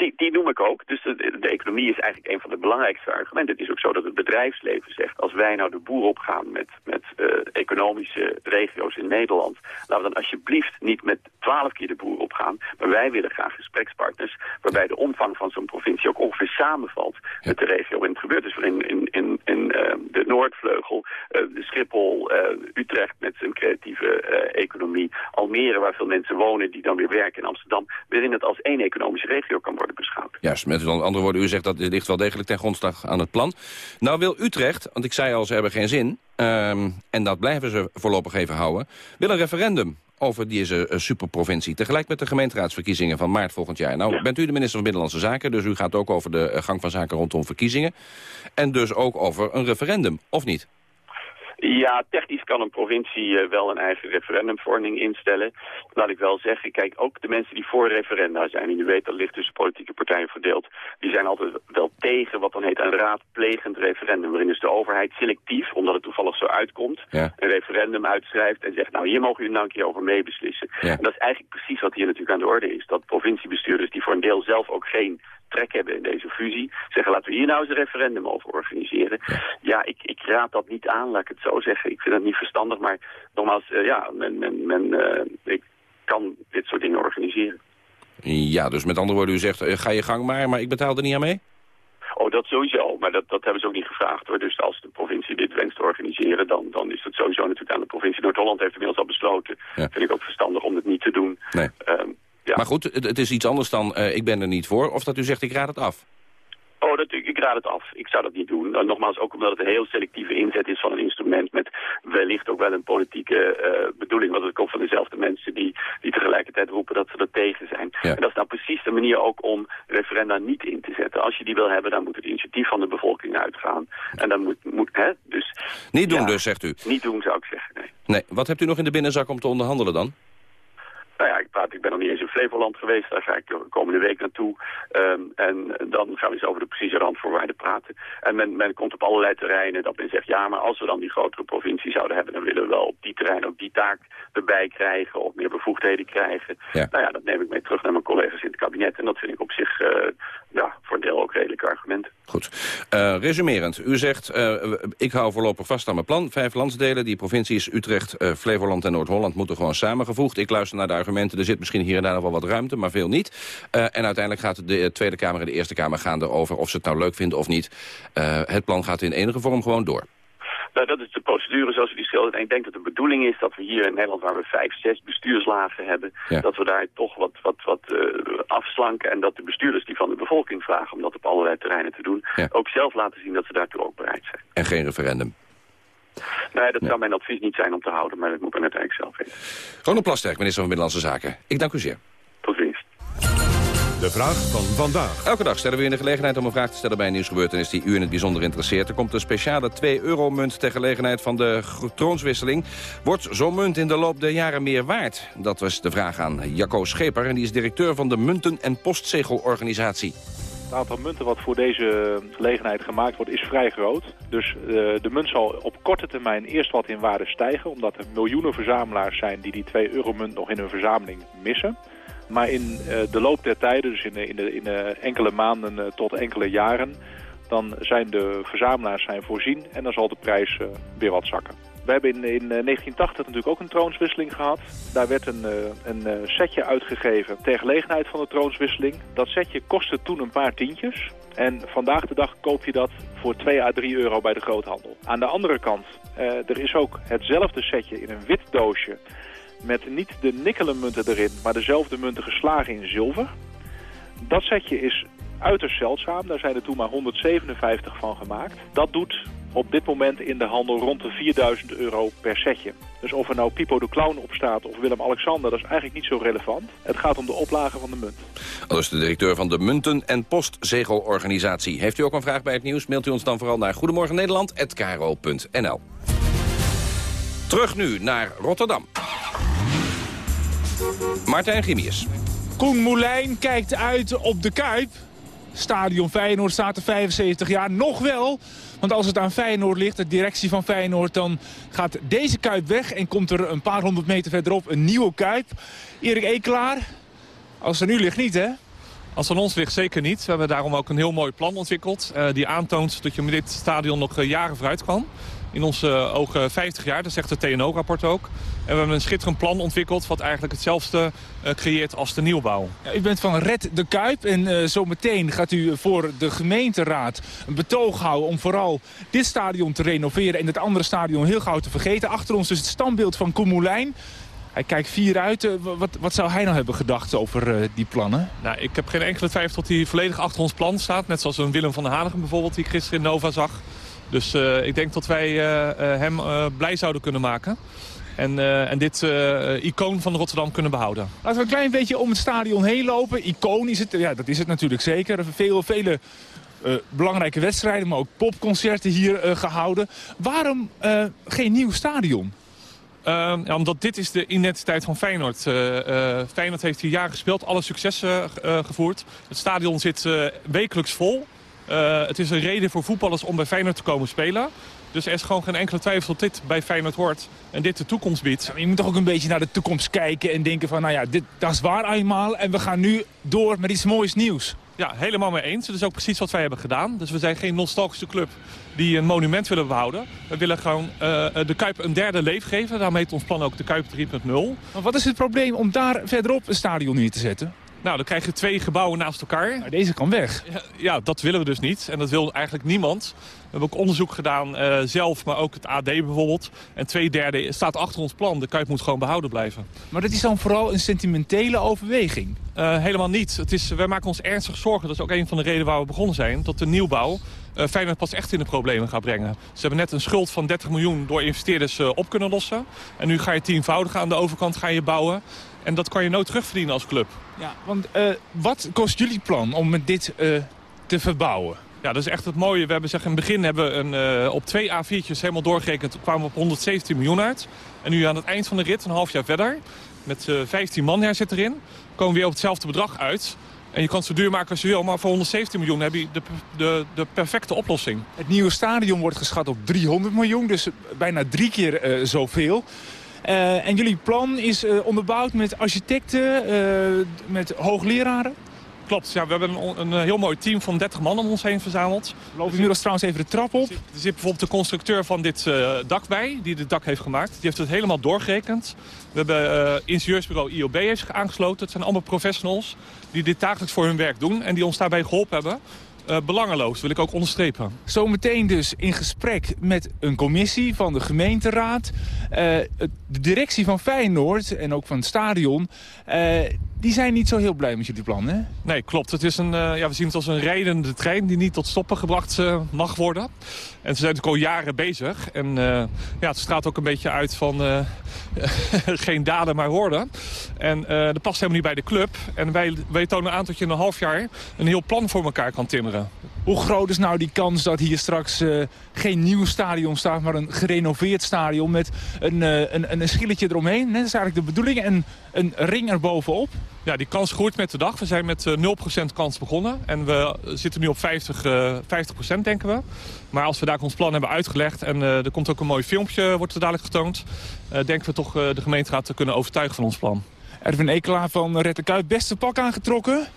Die, die noem ik ook. Dus de, de, economie is eigenlijk een van de belangrijkste argumenten. Het is ook zo dat het bedrijfsleven zegt... als wij nou de boer opgaan met, met uh, economische regio's in Nederland... laten we dan alsjeblieft niet met twaalf keer de boer opgaan... maar wij willen graag gesprekspartners... waarbij de omvang van zo'n provincie ook ongeveer samenvalt... met de regio. En het gebeurt dus in, in, in, in uh, de Noordvleugel, uh, de Schiphol, Utrecht met zijn creatieve economie... Almere, waar veel mensen wonen die dan weer werken in Amsterdam... waarin het als één economische regio kan worden beschouwd. Juist, met andere woorden, u zegt dat dit ligt wel degelijk ten grondslag aan het plan. Nou wil Utrecht, want ik zei al, ze hebben geen zin... Um, en dat blijven ze voorlopig even houden... wil een referendum over deze uh, superprovincie. Tegelijk met de gemeenteraadsverkiezingen van maart volgend jaar. Nou, ja. bent u de minister van Binnenlandse Zaken... dus u gaat ook over de uh, gang van zaken rondom verkiezingen. En dus ook over een referendum, of niet? Ja, technisch kan een provincie uh, wel een eigen referendumverordening instellen. Laat ik wel zeggen, kijk, ook de mensen die voor referenda zijn... en u weet, dat ligt tussen politieke partijen verdeeld... die zijn altijd wel tegen wat dan heet een raadplegend referendum... waarin dus de overheid selectief, omdat het toevallig zo uitkomt... Ja. een referendum uitschrijft en zegt... nou, hier mogen jullie nou een keer over meebeslissen. Ja. En dat is eigenlijk precies wat hier natuurlijk aan de orde is. Dat provinciebestuurders die voor een deel zelf ook geen trek hebben in deze fusie. Zeggen, laten we hier nou eens een referendum over organiseren. Ja, ik, ik, raad dat niet aan, laat ik het zo zeggen. Ik vind dat niet verstandig, maar nogmaals, uh, ja, men, men, men uh, ik kan dit soort dingen organiseren. Ja, dus met andere woorden, u zegt, uh, ga je gang maar, maar ik betaal er niet aan mee? Oh, dat sowieso. Maar dat, dat hebben ze ook niet gevraagd hoor. Dus als de provincie dit wenst te organiseren, dan, dan is dat sowieso natuurlijk aan de provincie. Noord-Holland heeft inmiddels al besloten. Ja. Vind ik ook verstandig om het niet te doen. Nee. Um, ja. Maar goed, het, het, is iets anders dan uh, ik ben er niet voor. Of dat u zegt ik raad het af. Oh, dat, ik, ik raad het af. Ik zou dat niet doen. Nou, nogmaals, ook omdat het een heel selectieve inzet is van een instrument... met wellicht ook wel een politieke uh, bedoeling. Want het komt van dezelfde mensen die, die tegelijkertijd roepen dat ze er tegen zijn. Ja. En dat is nou precies de manier ook om referenda niet in te zetten. Als je die wil hebben, dan moet het initiatief van de bevolking uitgaan. En dan moet... moet hè, dus, niet doen ja, dus, zegt u? Niet doen, zou ik zeggen, nee. Nee, wat hebt u nog in de binnenzak om te onderhandelen dan? Nou ja, ik, praat, ik ben nog niet eens in Flevoland geweest. Daar ga ik de komende week naartoe. Um, en dan gaan we eens over de precieze randvoorwaarden praten. En men, men komt op allerlei terreinen dat men zegt... ja, maar als we dan die grotere provincie zouden hebben... dan willen we wel op die terrein ook die taak erbij krijgen... of meer bevoegdheden krijgen. Ja. Nou ja, dat neem ik mee terug naar mijn collega's in het kabinet. En dat vind ik op zich uh, ja, voor een deel ook redelijke argumenten. Goed. Uh, resumerend, u zegt... Uh, ik hou voorlopig vast aan mijn plan. Vijf landsdelen, die provincies Utrecht, Flevoland en Noord-Holland... moeten gewoon samengevoegd. Ik luister naar de argumenten er zit misschien hier en daar nog wel wat ruimte, maar veel niet. En uiteindelijk gaat de Tweede Kamer en de Eerste Kamer gaan erover of ze het nou leuk vinden of niet. Het plan gaat in enige vorm gewoon door. Nou, dat is de procedure zoals u die schildert. En ik denk dat de bedoeling is dat we hier in Nederland, waar we vijf, zes bestuurslagen hebben, ja. dat we daar toch wat, wat, wat uh, afslanken. En dat de bestuurders die van de bevolking vragen om dat op allerlei terreinen te doen, ja. ook zelf laten zien dat ze daartoe ook bereid zijn. En geen referendum. Nee, dat zou mijn advies niet zijn om te houden, maar dat moet men uiteindelijk zelf weten. Ronald Plasterk, minister van Binnenlandse Zaken. Ik dank u zeer. Tot ziens. De vraag van vandaag. Elke dag stellen we u in de gelegenheid om een vraag te stellen bij een nieuwsgebeurtenis die u in het bijzonder interesseert. Er komt een speciale 2-euro-munt ter gelegenheid van de troonswisseling. Wordt zo'n munt in de loop der jaren meer waard? Dat was de vraag aan Jacco Scheper en die is directeur van de Munten- en Postzegelorganisatie. Het aantal munten wat voor deze gelegenheid gemaakt wordt is vrij groot. Dus uh, de munt zal op korte termijn eerst wat in waarde stijgen... omdat er miljoenen verzamelaars zijn die die 2-euro-munt nog in hun verzameling missen. Maar in uh, de loop der tijden, dus in, in, in enkele maanden uh, tot enkele jaren... dan zijn de verzamelaars zijn voorzien en dan zal de prijs weer wat zakken. We hebben in, in 1980 natuurlijk ook een troonswisseling gehad. Daar werd een, een setje uitgegeven ter gelegenheid van de troonswisseling. Dat setje kostte toen een paar tientjes. En vandaag de dag koop je dat voor 2 à 3 euro bij de groothandel. Aan de andere kant, er is ook hetzelfde setje in een wit doosje... met niet de nikkelen munten erin, maar dezelfde munten geslagen in zilver. Dat setje is uiterst zeldzaam. Daar zijn er toen maar 157 van gemaakt. Dat doet op dit moment in de handel rond de 4000 euro per setje. Dus of er nou Pipo de Clown op staat of Willem-Alexander... dat is eigenlijk niet zo relevant. Het gaat om de oplage van de munt. Dat is de directeur van de Munten- en Postzegelorganisatie. Heeft u ook een vraag bij het nieuws? Mailt u ons dan vooral naar goedemorgennederland.nl. Terug nu naar Rotterdam. Martijn Gimius. Koen Moulijn kijkt uit op de Kuip. Stadion Feyenoord staat er 75 jaar. Nog wel, want als het aan Feyenoord ligt, de directie van Feyenoord... dan gaat deze Kuip weg en komt er een paar honderd meter verderop een nieuwe Kuip. Erik Ekelaar, als er nu ligt niet, hè? Als het aan ons ligt, zeker niet. We hebben daarom ook een heel mooi plan ontwikkeld... Uh, die aantoont dat je met dit stadion nog uh, jaren vooruit kan in onze ogen 50 jaar. Dat zegt het TNO-rapport ook. En we hebben een schitterend plan ontwikkeld... wat eigenlijk hetzelfde uh, creëert als de nieuwbouw. Ja, u bent van Red de Kuip en uh, zometeen gaat u voor de gemeenteraad een betoog houden... om vooral dit stadion te renoveren en het andere stadion heel gauw te vergeten. Achter ons is het standbeeld van Koemoelijn. Hij kijkt vier uit. Uh, wat, wat, zou hij nou hebben gedacht over uh, die plannen? Nou, ik heb geen enkele twijfel dat hij volledig achter ons plan staat. Net zoals een Willem van der Hanegem bijvoorbeeld, die ik gisteren in Nova zag. Dus uh, ik denk dat wij hem blij zouden kunnen maken. En, en dit icoon van Rotterdam kunnen behouden. Laten we een klein beetje om het stadion heen lopen. Icoon is het, ja, dat is het natuurlijk zeker. Veel, vele belangrijke wedstrijden, maar ook popconcerten hier gehouden. Waarom geen nieuw stadion? Uh, ja, omdat dit is de identiteit van Feyenoord. Uh, uh, Feyenoord heeft hier jaren gespeeld, alle successen gevoerd. Het stadion zit wekelijks vol. het is een reden voor voetballers om bij Feyenoord te komen spelen. Dus er is gewoon geen enkele twijfel dat dit bij Feyenoord hoort en dit de toekomst biedt. Ja, je moet toch ook een beetje naar de toekomst kijken en denken van... nou ja, dit, dat is waar eenmaal en we gaan nu door met iets moois nieuws. Ja, helemaal mee eens. Dat is ook precies wat wij hebben gedaan. Dus we zijn geen nostalgische club die een monument willen behouden. We willen gewoon uh, de Kuip een derde leef geven. Daarmee heet ons plan ook de Kuip 3.0. Maar wat is het probleem om daar verderop een stadion neer te zetten? Nou, dan krijg je twee gebouwen naast elkaar. Maar deze kan weg. Ja, ja, dat willen we dus niet. En dat wil eigenlijk niemand. We hebben ook onderzoek gedaan uh, zelf, maar ook het AD bijvoorbeeld. En twee derde staat achter ons plan. De Kuip moet gewoon behouden blijven. Maar dat is dan vooral een sentimentele overweging? Uh, helemaal niet. Het is, wij maken ons ernstig zorgen. Dat is ook een van de redenen waar we begonnen zijn. Dat de nieuwbouw Feyenoord pas echt in de problemen gaat brengen. Ze hebben net een schuld van 30 miljoen door investeerders uh, op kunnen lossen. En nu ga je tienvoudig aan de overkant gaan je bouwen. En dat kan je nooit terugverdienen als club. Ja, want uh, wat kost jullie plan om met dit te verbouwen? Ja, dat is echt het mooie. We hebben zeg, in het begin hebben we een, uh, op twee A4'tjes helemaal doorgerekend. kwamen we op 117 miljoen uit. En nu aan het eind van de rit, een half jaar verder... met uh, 15 man her zit erin, komen we weer op hetzelfde bedrag uit. En je kan het zo duur maken als je wil, maar voor 117 miljoen heb je de, de, de perfecte oplossing. Het nieuwe stadion wordt geschat op 300 miljoen, dus bijna drie keer uh, zoveel. Uh, en jullie plan is uh, onderbouwd met architecten, met hoogleraren? Klopt, ja, we hebben een, een, heel mooi team van 30 man om ons heen verzameld. We lopen inmiddels trouwens even de trap op. Er zit bijvoorbeeld de constructeur van dit uh, dak bij, die dit dak heeft gemaakt. Die heeft het helemaal doorgerekend. We hebben uh, ingenieursbureau IOB heeft zich aangesloten. Het zijn allemaal professionals die dit dagelijks voor hun werk doen en die ons daarbij geholpen hebben. Uh, belangeloos, wil ik ook onderstrepen. Zometeen dus in gesprek met een commissie van de gemeenteraad. Uh, de directie van Feyenoord en ook van het stadion... Uh, die zijn niet zo heel blij met jullie plan, hè? Nee, klopt. Het is een, ja, we zien het als een rijdende trein die niet tot stoppen gebracht mag worden. En ze zijn natuurlijk al jaren bezig. En ja, het straalt ook een beetje uit van [laughs] geen daden maar woorden. En dat past helemaal niet bij de club. En wij, wij tonen aan dat je in een half jaar een heel plan voor elkaar kan timmeren. Hoe groot is nou die kans dat hier straks geen nieuw stadion staat... maar een gerenoveerd stadion met een, een, een schilletje eromheen? Dat is eigenlijk de bedoeling. En een ring erbovenop? Ja, die kans groeit met de dag. We zijn met uh, 0% kans begonnen. En we zitten nu op 50, 50% denken we. Maar als we daar ons plan hebben uitgelegd... en er komt ook een mooi filmpje, wordt er dadelijk getoond... denken we toch de gemeenteraad te kunnen overtuigen van ons plan. Erwin Ekelaar van Red de beste pak aangetrokken?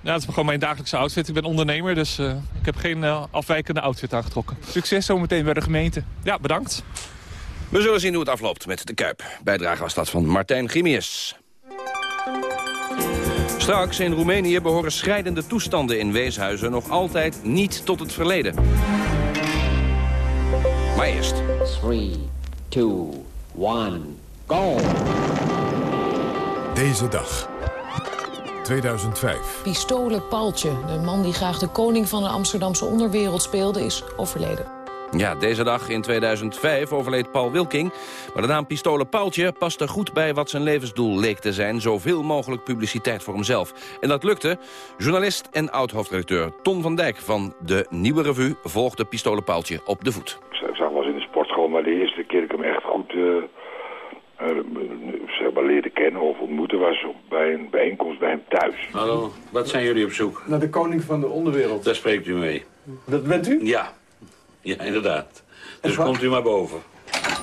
Ja, dat is gewoon mijn dagelijkse outfit. Ik ben ondernemer, dus uh, ik heb geen uh, afwijkende outfit aangetrokken. Succes zometeen bij de gemeente. Ja, bedankt. We zullen zien hoe het afloopt met de Kuip. Bijdrage was dat van Martijn Gimius. Straks in Roemenië behoren schrijdende toestanden in weeshuizen... nog altijd niet tot het verleden. Maar eerst... 3, 2, 1, go! Deze dag. 2005. Pistolen Paaltje, de man die graag de koning van de Amsterdamse onderwereld speelde, is overleden. Ja, deze dag in 2005 overleed Paul Wilking. Maar de naam Pistolen Paaltje paste goed bij wat zijn levensdoel leek te zijn. Zoveel mogelijk publiciteit voor hemzelf. En dat lukte. Journalist en oud-hoofdredacteur Ton van Dijk van de Nieuwe Revue... volgde Pistolen Paaltje op de voet. Ik zag wel eens in de sportschool, maar de eerste keer ik hem echt goed... Uh, zeg maar leerde kennen of ontmoeten was op, bij een bijeenkomst bij hem thuis. Hallo, wat zijn jullie op zoek? Naar de koning van de onderwereld. Daar spreekt u mee. Dat bent u? Ja. Ja, inderdaad. Dus komt u maar boven.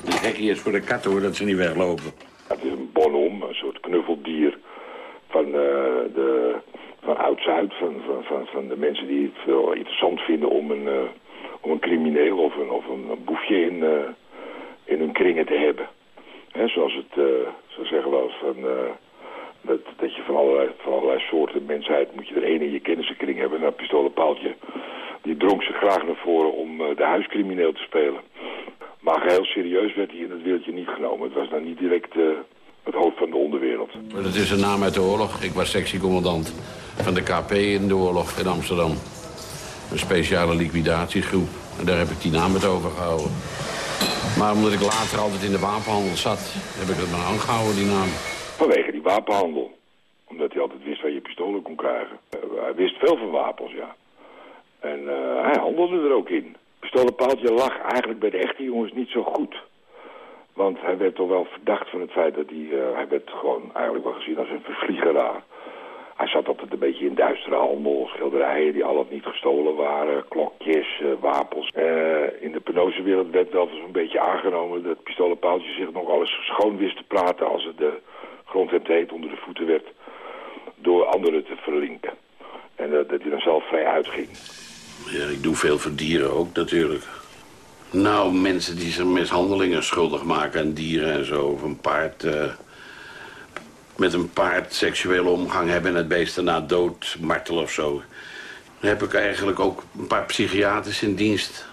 Die hekje is voor de katten hoor, dat ze niet weglopen. Het is een bonhomme, een soort knuffeldier van, uh, de, van Oud-Zuid. Van, van, van, van, de mensen die het wel interessant vinden om een, uh, om een crimineel of een, of een, boefje in, uh, in hun kringen te hebben. He, zoals het, zo zeggen we wel eens, van, dat, dat je van allerlei, van allerlei soorten mensheid moet je er één in je kennissenkring hebben. En een pistolenpaaltje die dronk zich graag naar voren om uh, de huiscrimineel te spelen. Maar heel serieus werd hij in het wereldje niet genomen. Het was dan niet direct uh, het hoofd van de onderwereld. Het is een naam uit de oorlog. Ik was sectiecommandant van de KP in de oorlog in Amsterdam. Een speciale liquidatiegroep. En daar heb ik die naam met overgehouden. Maar omdat ik later altijd in de wapenhandel zat, heb ik het maar aangehouden, die naam. Vanwege die wapenhandel. Omdat hij altijd wist waar je pistolen kon krijgen. Uh, hij wist veel van wapens, ja. En uh, hij handelde er ook in. Pistolenpaaltje lag eigenlijk bij de echte jongens niet zo goed. Want hij werd toch wel verdacht van het feit dat hij... Uh, hij werd gewoon eigenlijk wel gezien als een vervliegeraar. Hij zat altijd een beetje in duistere handel, schilderijen die al of niet gestolen waren, klokjes, uh, wapens. in de penosewereld werd wel een beetje aangenomen dat pistolenpaaltje zich nog alles schoon wist te praten als het de grond hem heet onder de voeten werd door anderen te verlinken. En dat hij dan zelf vrij uitging. Ja, ik doe veel voor dieren ook natuurlijk. Nou, mensen die zich mishandelingen schuldig maken aan dieren en zo. Of een paard... Uh, met een paard seksuele omgang hebben en het beest daarna dood martelen of zo. Dan heb ik eigenlijk ook een paar psychiaters in dienst.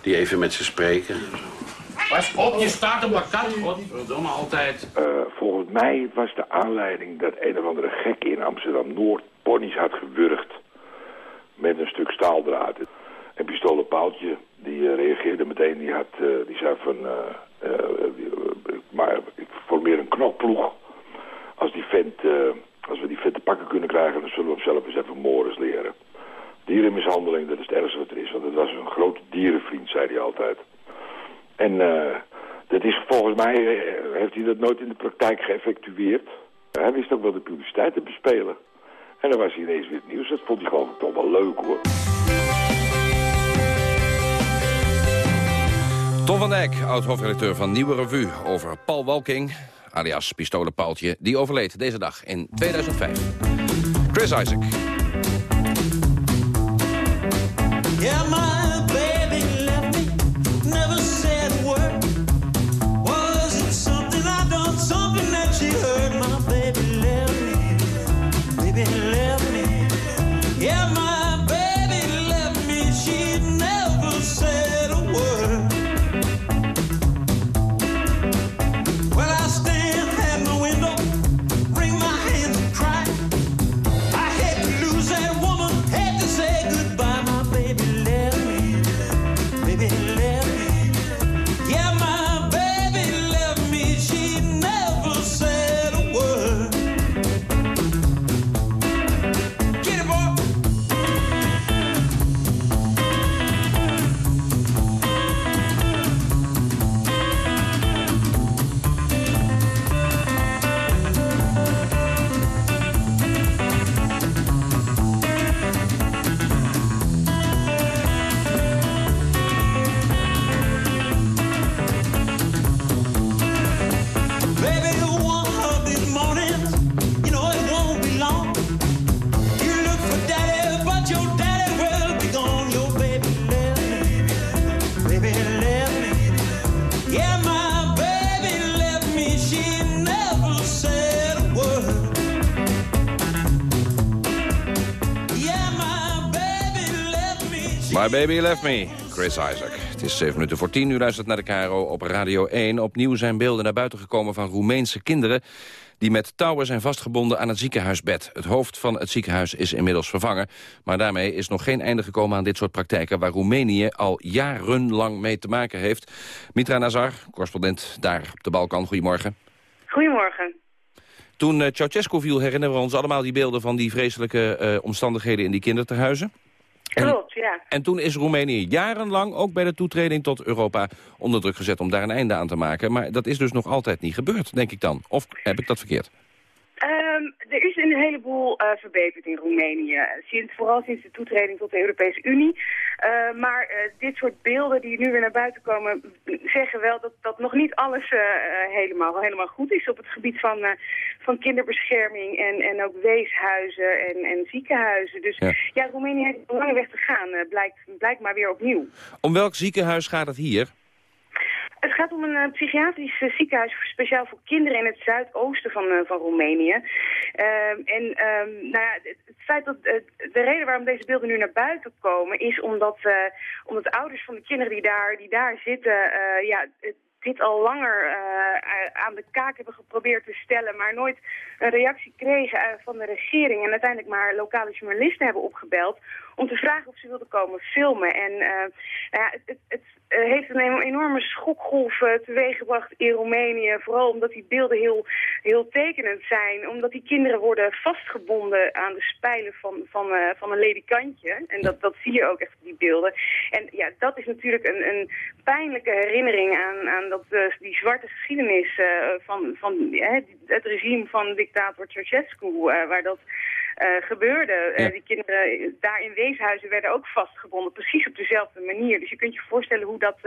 Die even met ze spreken. Pas op, je staat op mijn kat. Godverdomme, altijd. Uh, volgens mij was de aanleiding dat een of andere gek in Amsterdam-Noord ponies had gewurgd met een stuk staaldraad. En pistolenpaaltje, die uh, reageerde meteen, die, had, uh, die zei van, uh, maar ik formeer een knokploeg. Als, die vent, als we die vent te pakken kunnen krijgen, dan zullen we hem zelf eens even mores leren. Dierenmishandeling, dat is het ergste wat er is, want het was een grote dierenvriend, zei hij altijd. En dat is volgens mij, heeft hij dat nooit in de praktijk geëffectueerd. Hij wist ook wel de publiciteit te bespelen. En dan was hij ineens weer het nieuws. Dat vond hij geloof ik toch wel leuk hoor. Tom van Dijk, oud-hoofdredacteur van Nieuwe Revue... over Paul Walking, alias Pistolenpaaltje... die overleed deze dag in 2005. Chris Isaac. Yeah, my baby left me. Chris Isaac. Het is 7 minuten voor 10. U luistert naar de KRO op Radio 1. Opnieuw zijn beelden naar buiten gekomen van Roemeense kinderen... die met touwen zijn vastgebonden aan het ziekenhuisbed. Het hoofd van het ziekenhuis is inmiddels vervangen. Maar daarmee is nog geen einde gekomen aan dit soort praktijken... waar Roemenië al jarenlang mee te maken heeft. Mitra Nazar, correspondent daar op de Balkan. Goedemorgen. Goedemorgen. Toen uh, Ceausescu viel herinneren we ons allemaal die beelden... van die vreselijke uh, omstandigheden in die kinderterhuizen. Klopt, ja. En toen is Roemenië jarenlang, ook bij de toetreding tot Europa... onder druk gezet om daar een einde aan te maken. Maar dat is dus nog altijd niet gebeurd, denk ik dan. Of heb ik dat verkeerd? Um, er is een heleboel uh, verbeterd in Roemenië. Sinds, vooral sinds de toetreding tot de Europese Unie. Uh, maar uh, dit soort beelden die nu weer naar buiten komen... zeggen wel dat, dat nog niet alles helemaal, helemaal goed is... op het gebied van, van kinderbescherming en, en ook weeshuizen en, en ziekenhuizen. Dus ja. ja Roemenië heeft een lange weg te gaan, blijkt, blijkt maar weer opnieuw. Om welk ziekenhuis gaat het hier? Het gaat om een uh, psychiatrisch uh, ziekenhuis speciaal voor kinderen in het zuidoosten van, uh, van Roemenië. en um, nou ja, het, feit dat de reden waarom deze beelden nu naar buiten komen is omdat, omdat de ouders van de kinderen die daar, die daar zitten, ja, dit al langer aan de kaak hebben geprobeerd te stellen... maar nooit een reactie kregen van de regering... en uiteindelijk maar lokale journalisten hebben opgebeld... om te vragen of ze wilden komen filmen. En uh, ja, het, het, het heeft een enorme schokgolf teweeggebracht in Roemenië. Vooral omdat die beelden heel, heel tekenend zijn. Omdat die kinderen worden vastgebonden aan de spijlen van, van, van een ledikantje. En dat, dat zie je ook echt op die beelden. En ja, dat is natuurlijk een, een pijnlijke herinnering aan... aan dat, uh, die zwarte geschiedenis van, van het regime van dictator Ceausescu, waar dat gebeurde. Ja. die kinderen daar in weeshuizen werden ook vastgebonden, precies op dezelfde manier. Dus je kunt je voorstellen hoe, dat,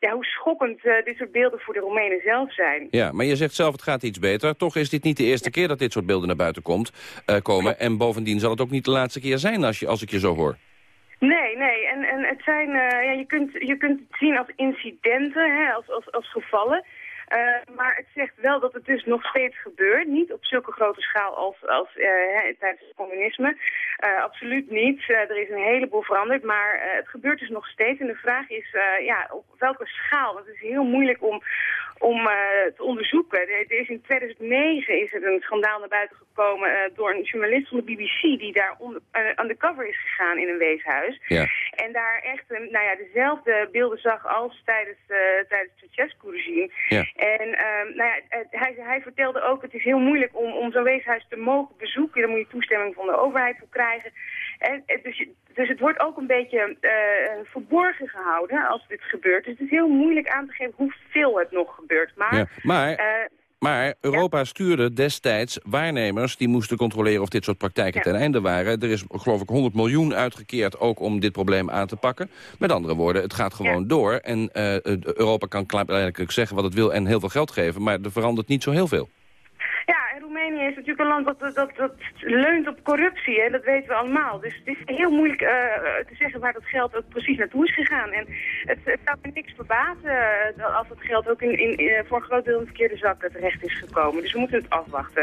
ja, hoe schokkend dit soort beelden voor de Roemenen zelf zijn. Ja, maar je zegt zelf het gaat iets beter. Toch is dit niet de eerste keer dat dit soort beelden naar buiten komt, komen. En bovendien zal het ook niet de laatste keer zijn als, je, als ik je zo hoor. Nee, nee. En, en het zijn, uh, ja, je, kunt, je kunt het zien als incidenten, hè, als, als, als gevallen. Uh, maar het zegt wel dat het dus nog steeds gebeurt. Niet op zulke grote schaal als, als uh, tijdens het communisme. Uh, absoluut niet. er is een heleboel veranderd. Maar het gebeurt dus nog steeds. En de vraag is ja, op welke schaal. Want het is heel moeilijk om, om te onderzoeken. Er is in 2009 is er een schandaal naar buiten gekomen door een journalist van de BBC die daar on, uh, undercover is gegaan in een weeshuis. Ja. En daar echt nou ja, dezelfde beelden zag als tijdens, tijdens het Ceausescu-regime. Ja. En nou ja, hij, hij vertelde ook, het is heel moeilijk om, om zo'n weeshuis te mogen bezoeken. Daar moet je toestemming van de overheid voor krijgen. En, dus, dus het wordt ook een beetje uh, verborgen gehouden als dit gebeurt. Dus het is heel moeilijk aan te geven hoeveel het nog gebeurt. Maar, ja, maar, uh, maar Europa ja? stuurde destijds waarnemers... die moesten controleren of dit soort praktijken ja. ten einde waren. Er is geloof ik 100 miljoen uitgekeerd ook om dit probleem aan te pakken. Met andere woorden, het gaat gewoon door. En uh, Europa kan eigenlijk zeggen wat het wil en heel veel geld geven... maar er verandert niet zo heel veel. Roemenië is natuurlijk een land dat, dat, leunt op corruptie. Hè? Dat weten we allemaal. Dus het is heel moeilijk uh, te zeggen waar dat geld ook precies naartoe is gegaan. En het, het zou me niks verbazen uh, als het geld ook in, in, uh, voor een groot deel in verkeerde zakken terecht is gekomen. Dus we moeten het afwachten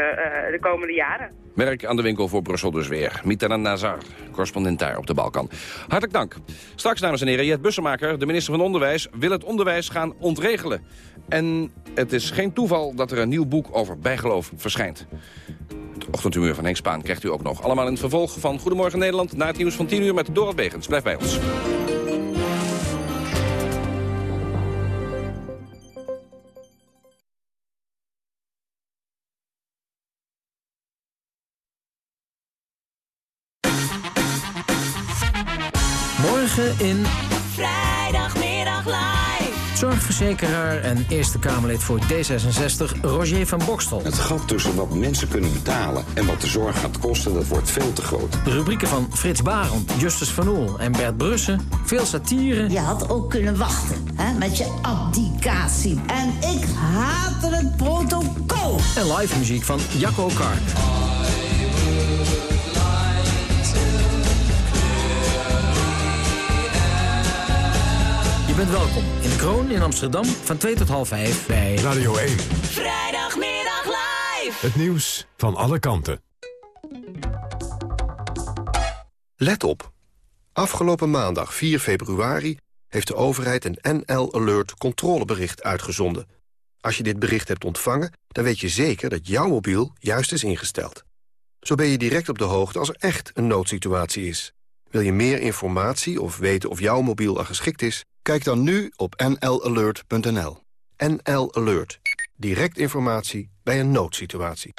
de komende jaren. Werk aan de winkel voor Brussel dus weer. Mitana Nazar, correspondent daar op de Balkan. Hartelijk dank. Straks, dames en heren, Jet Bussemaker, de minister van Onderwijs... wil het onderwijs gaan ontregelen. En het is geen toeval dat er een nieuw boek over bijgeloof verschijnt. Het ochtendhumeur van Henk Spaan krijgt u ook nog. Allemaal in het vervolg van Goedemorgen Nederland... na het nieuws van 10 uur met Dorot Begens. Blijf bij ons. In... Zorgverzekeraar en Eerste Kamerlid voor D66, Roger van Bokstel. Het gat tussen wat mensen kunnen betalen en wat de zorg gaat kosten, dat wordt veel te groot. De rubrieken van Frits Barend, Justus Van Oel en Bert Brussen. Veel satire. Je had ook kunnen wachten, hè, met je abdicatie. En ik haatte het protocol. En live muziek van Jacco Karp. Bent welkom in de Kroon in Amsterdam van 2 tot half 5 bij Radio 1. Vrijdagmiddag live. Het nieuws van alle kanten. Let op. Afgelopen maandag 4 februari heeft de overheid een NL Alert controlebericht uitgezonden. Als je dit bericht hebt ontvangen, dan weet je zeker dat jouw mobiel juist is ingesteld. Zo ben je direct op de hoogte als er echt een noodsituatie is. Wil je meer informatie of weten of jouw mobiel al geschikt is? Kijk dan nu op nlalert.nl. NL Alert. Direct informatie bij een noodsituatie.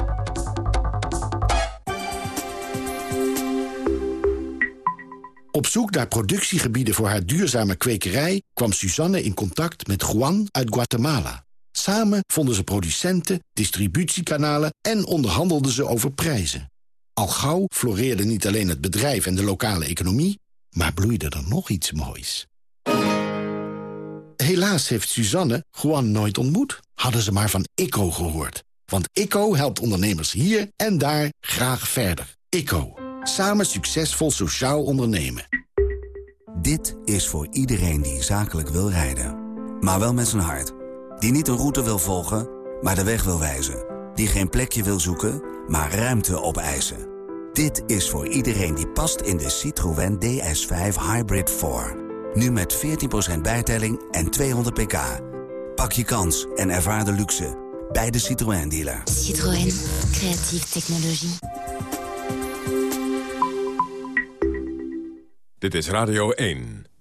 Op zoek naar productiegebieden voor haar duurzame kwekerij... kwam Suzanne in contact met Juan uit Guatemala. Samen vonden ze producenten, distributiekanalen... en onderhandelden ze over prijzen. Al gauw floreerde niet alleen het bedrijf en de lokale economie... maar bloeide er nog iets moois. Helaas heeft Suzanne Juan nooit ontmoet. Hadden ze maar van ICO gehoord. Want ICO helpt ondernemers hier en daar graag verder. ICO. Samen succesvol sociaal ondernemen. Dit is voor iedereen die zakelijk wil rijden. Maar wel met zijn hart. Die niet een route wil volgen, maar de weg wil wijzen. Die geen plekje wil zoeken, maar ruimte opeisen. Dit is voor iedereen die past in de Citroën DS5 Hybrid 4. Nu met 14% bijtelling en 200 pk. Pak je kans en ervaar de luxe bij de Citroën dealer. Citroën, creatieve technologie. Dit is Radio 1.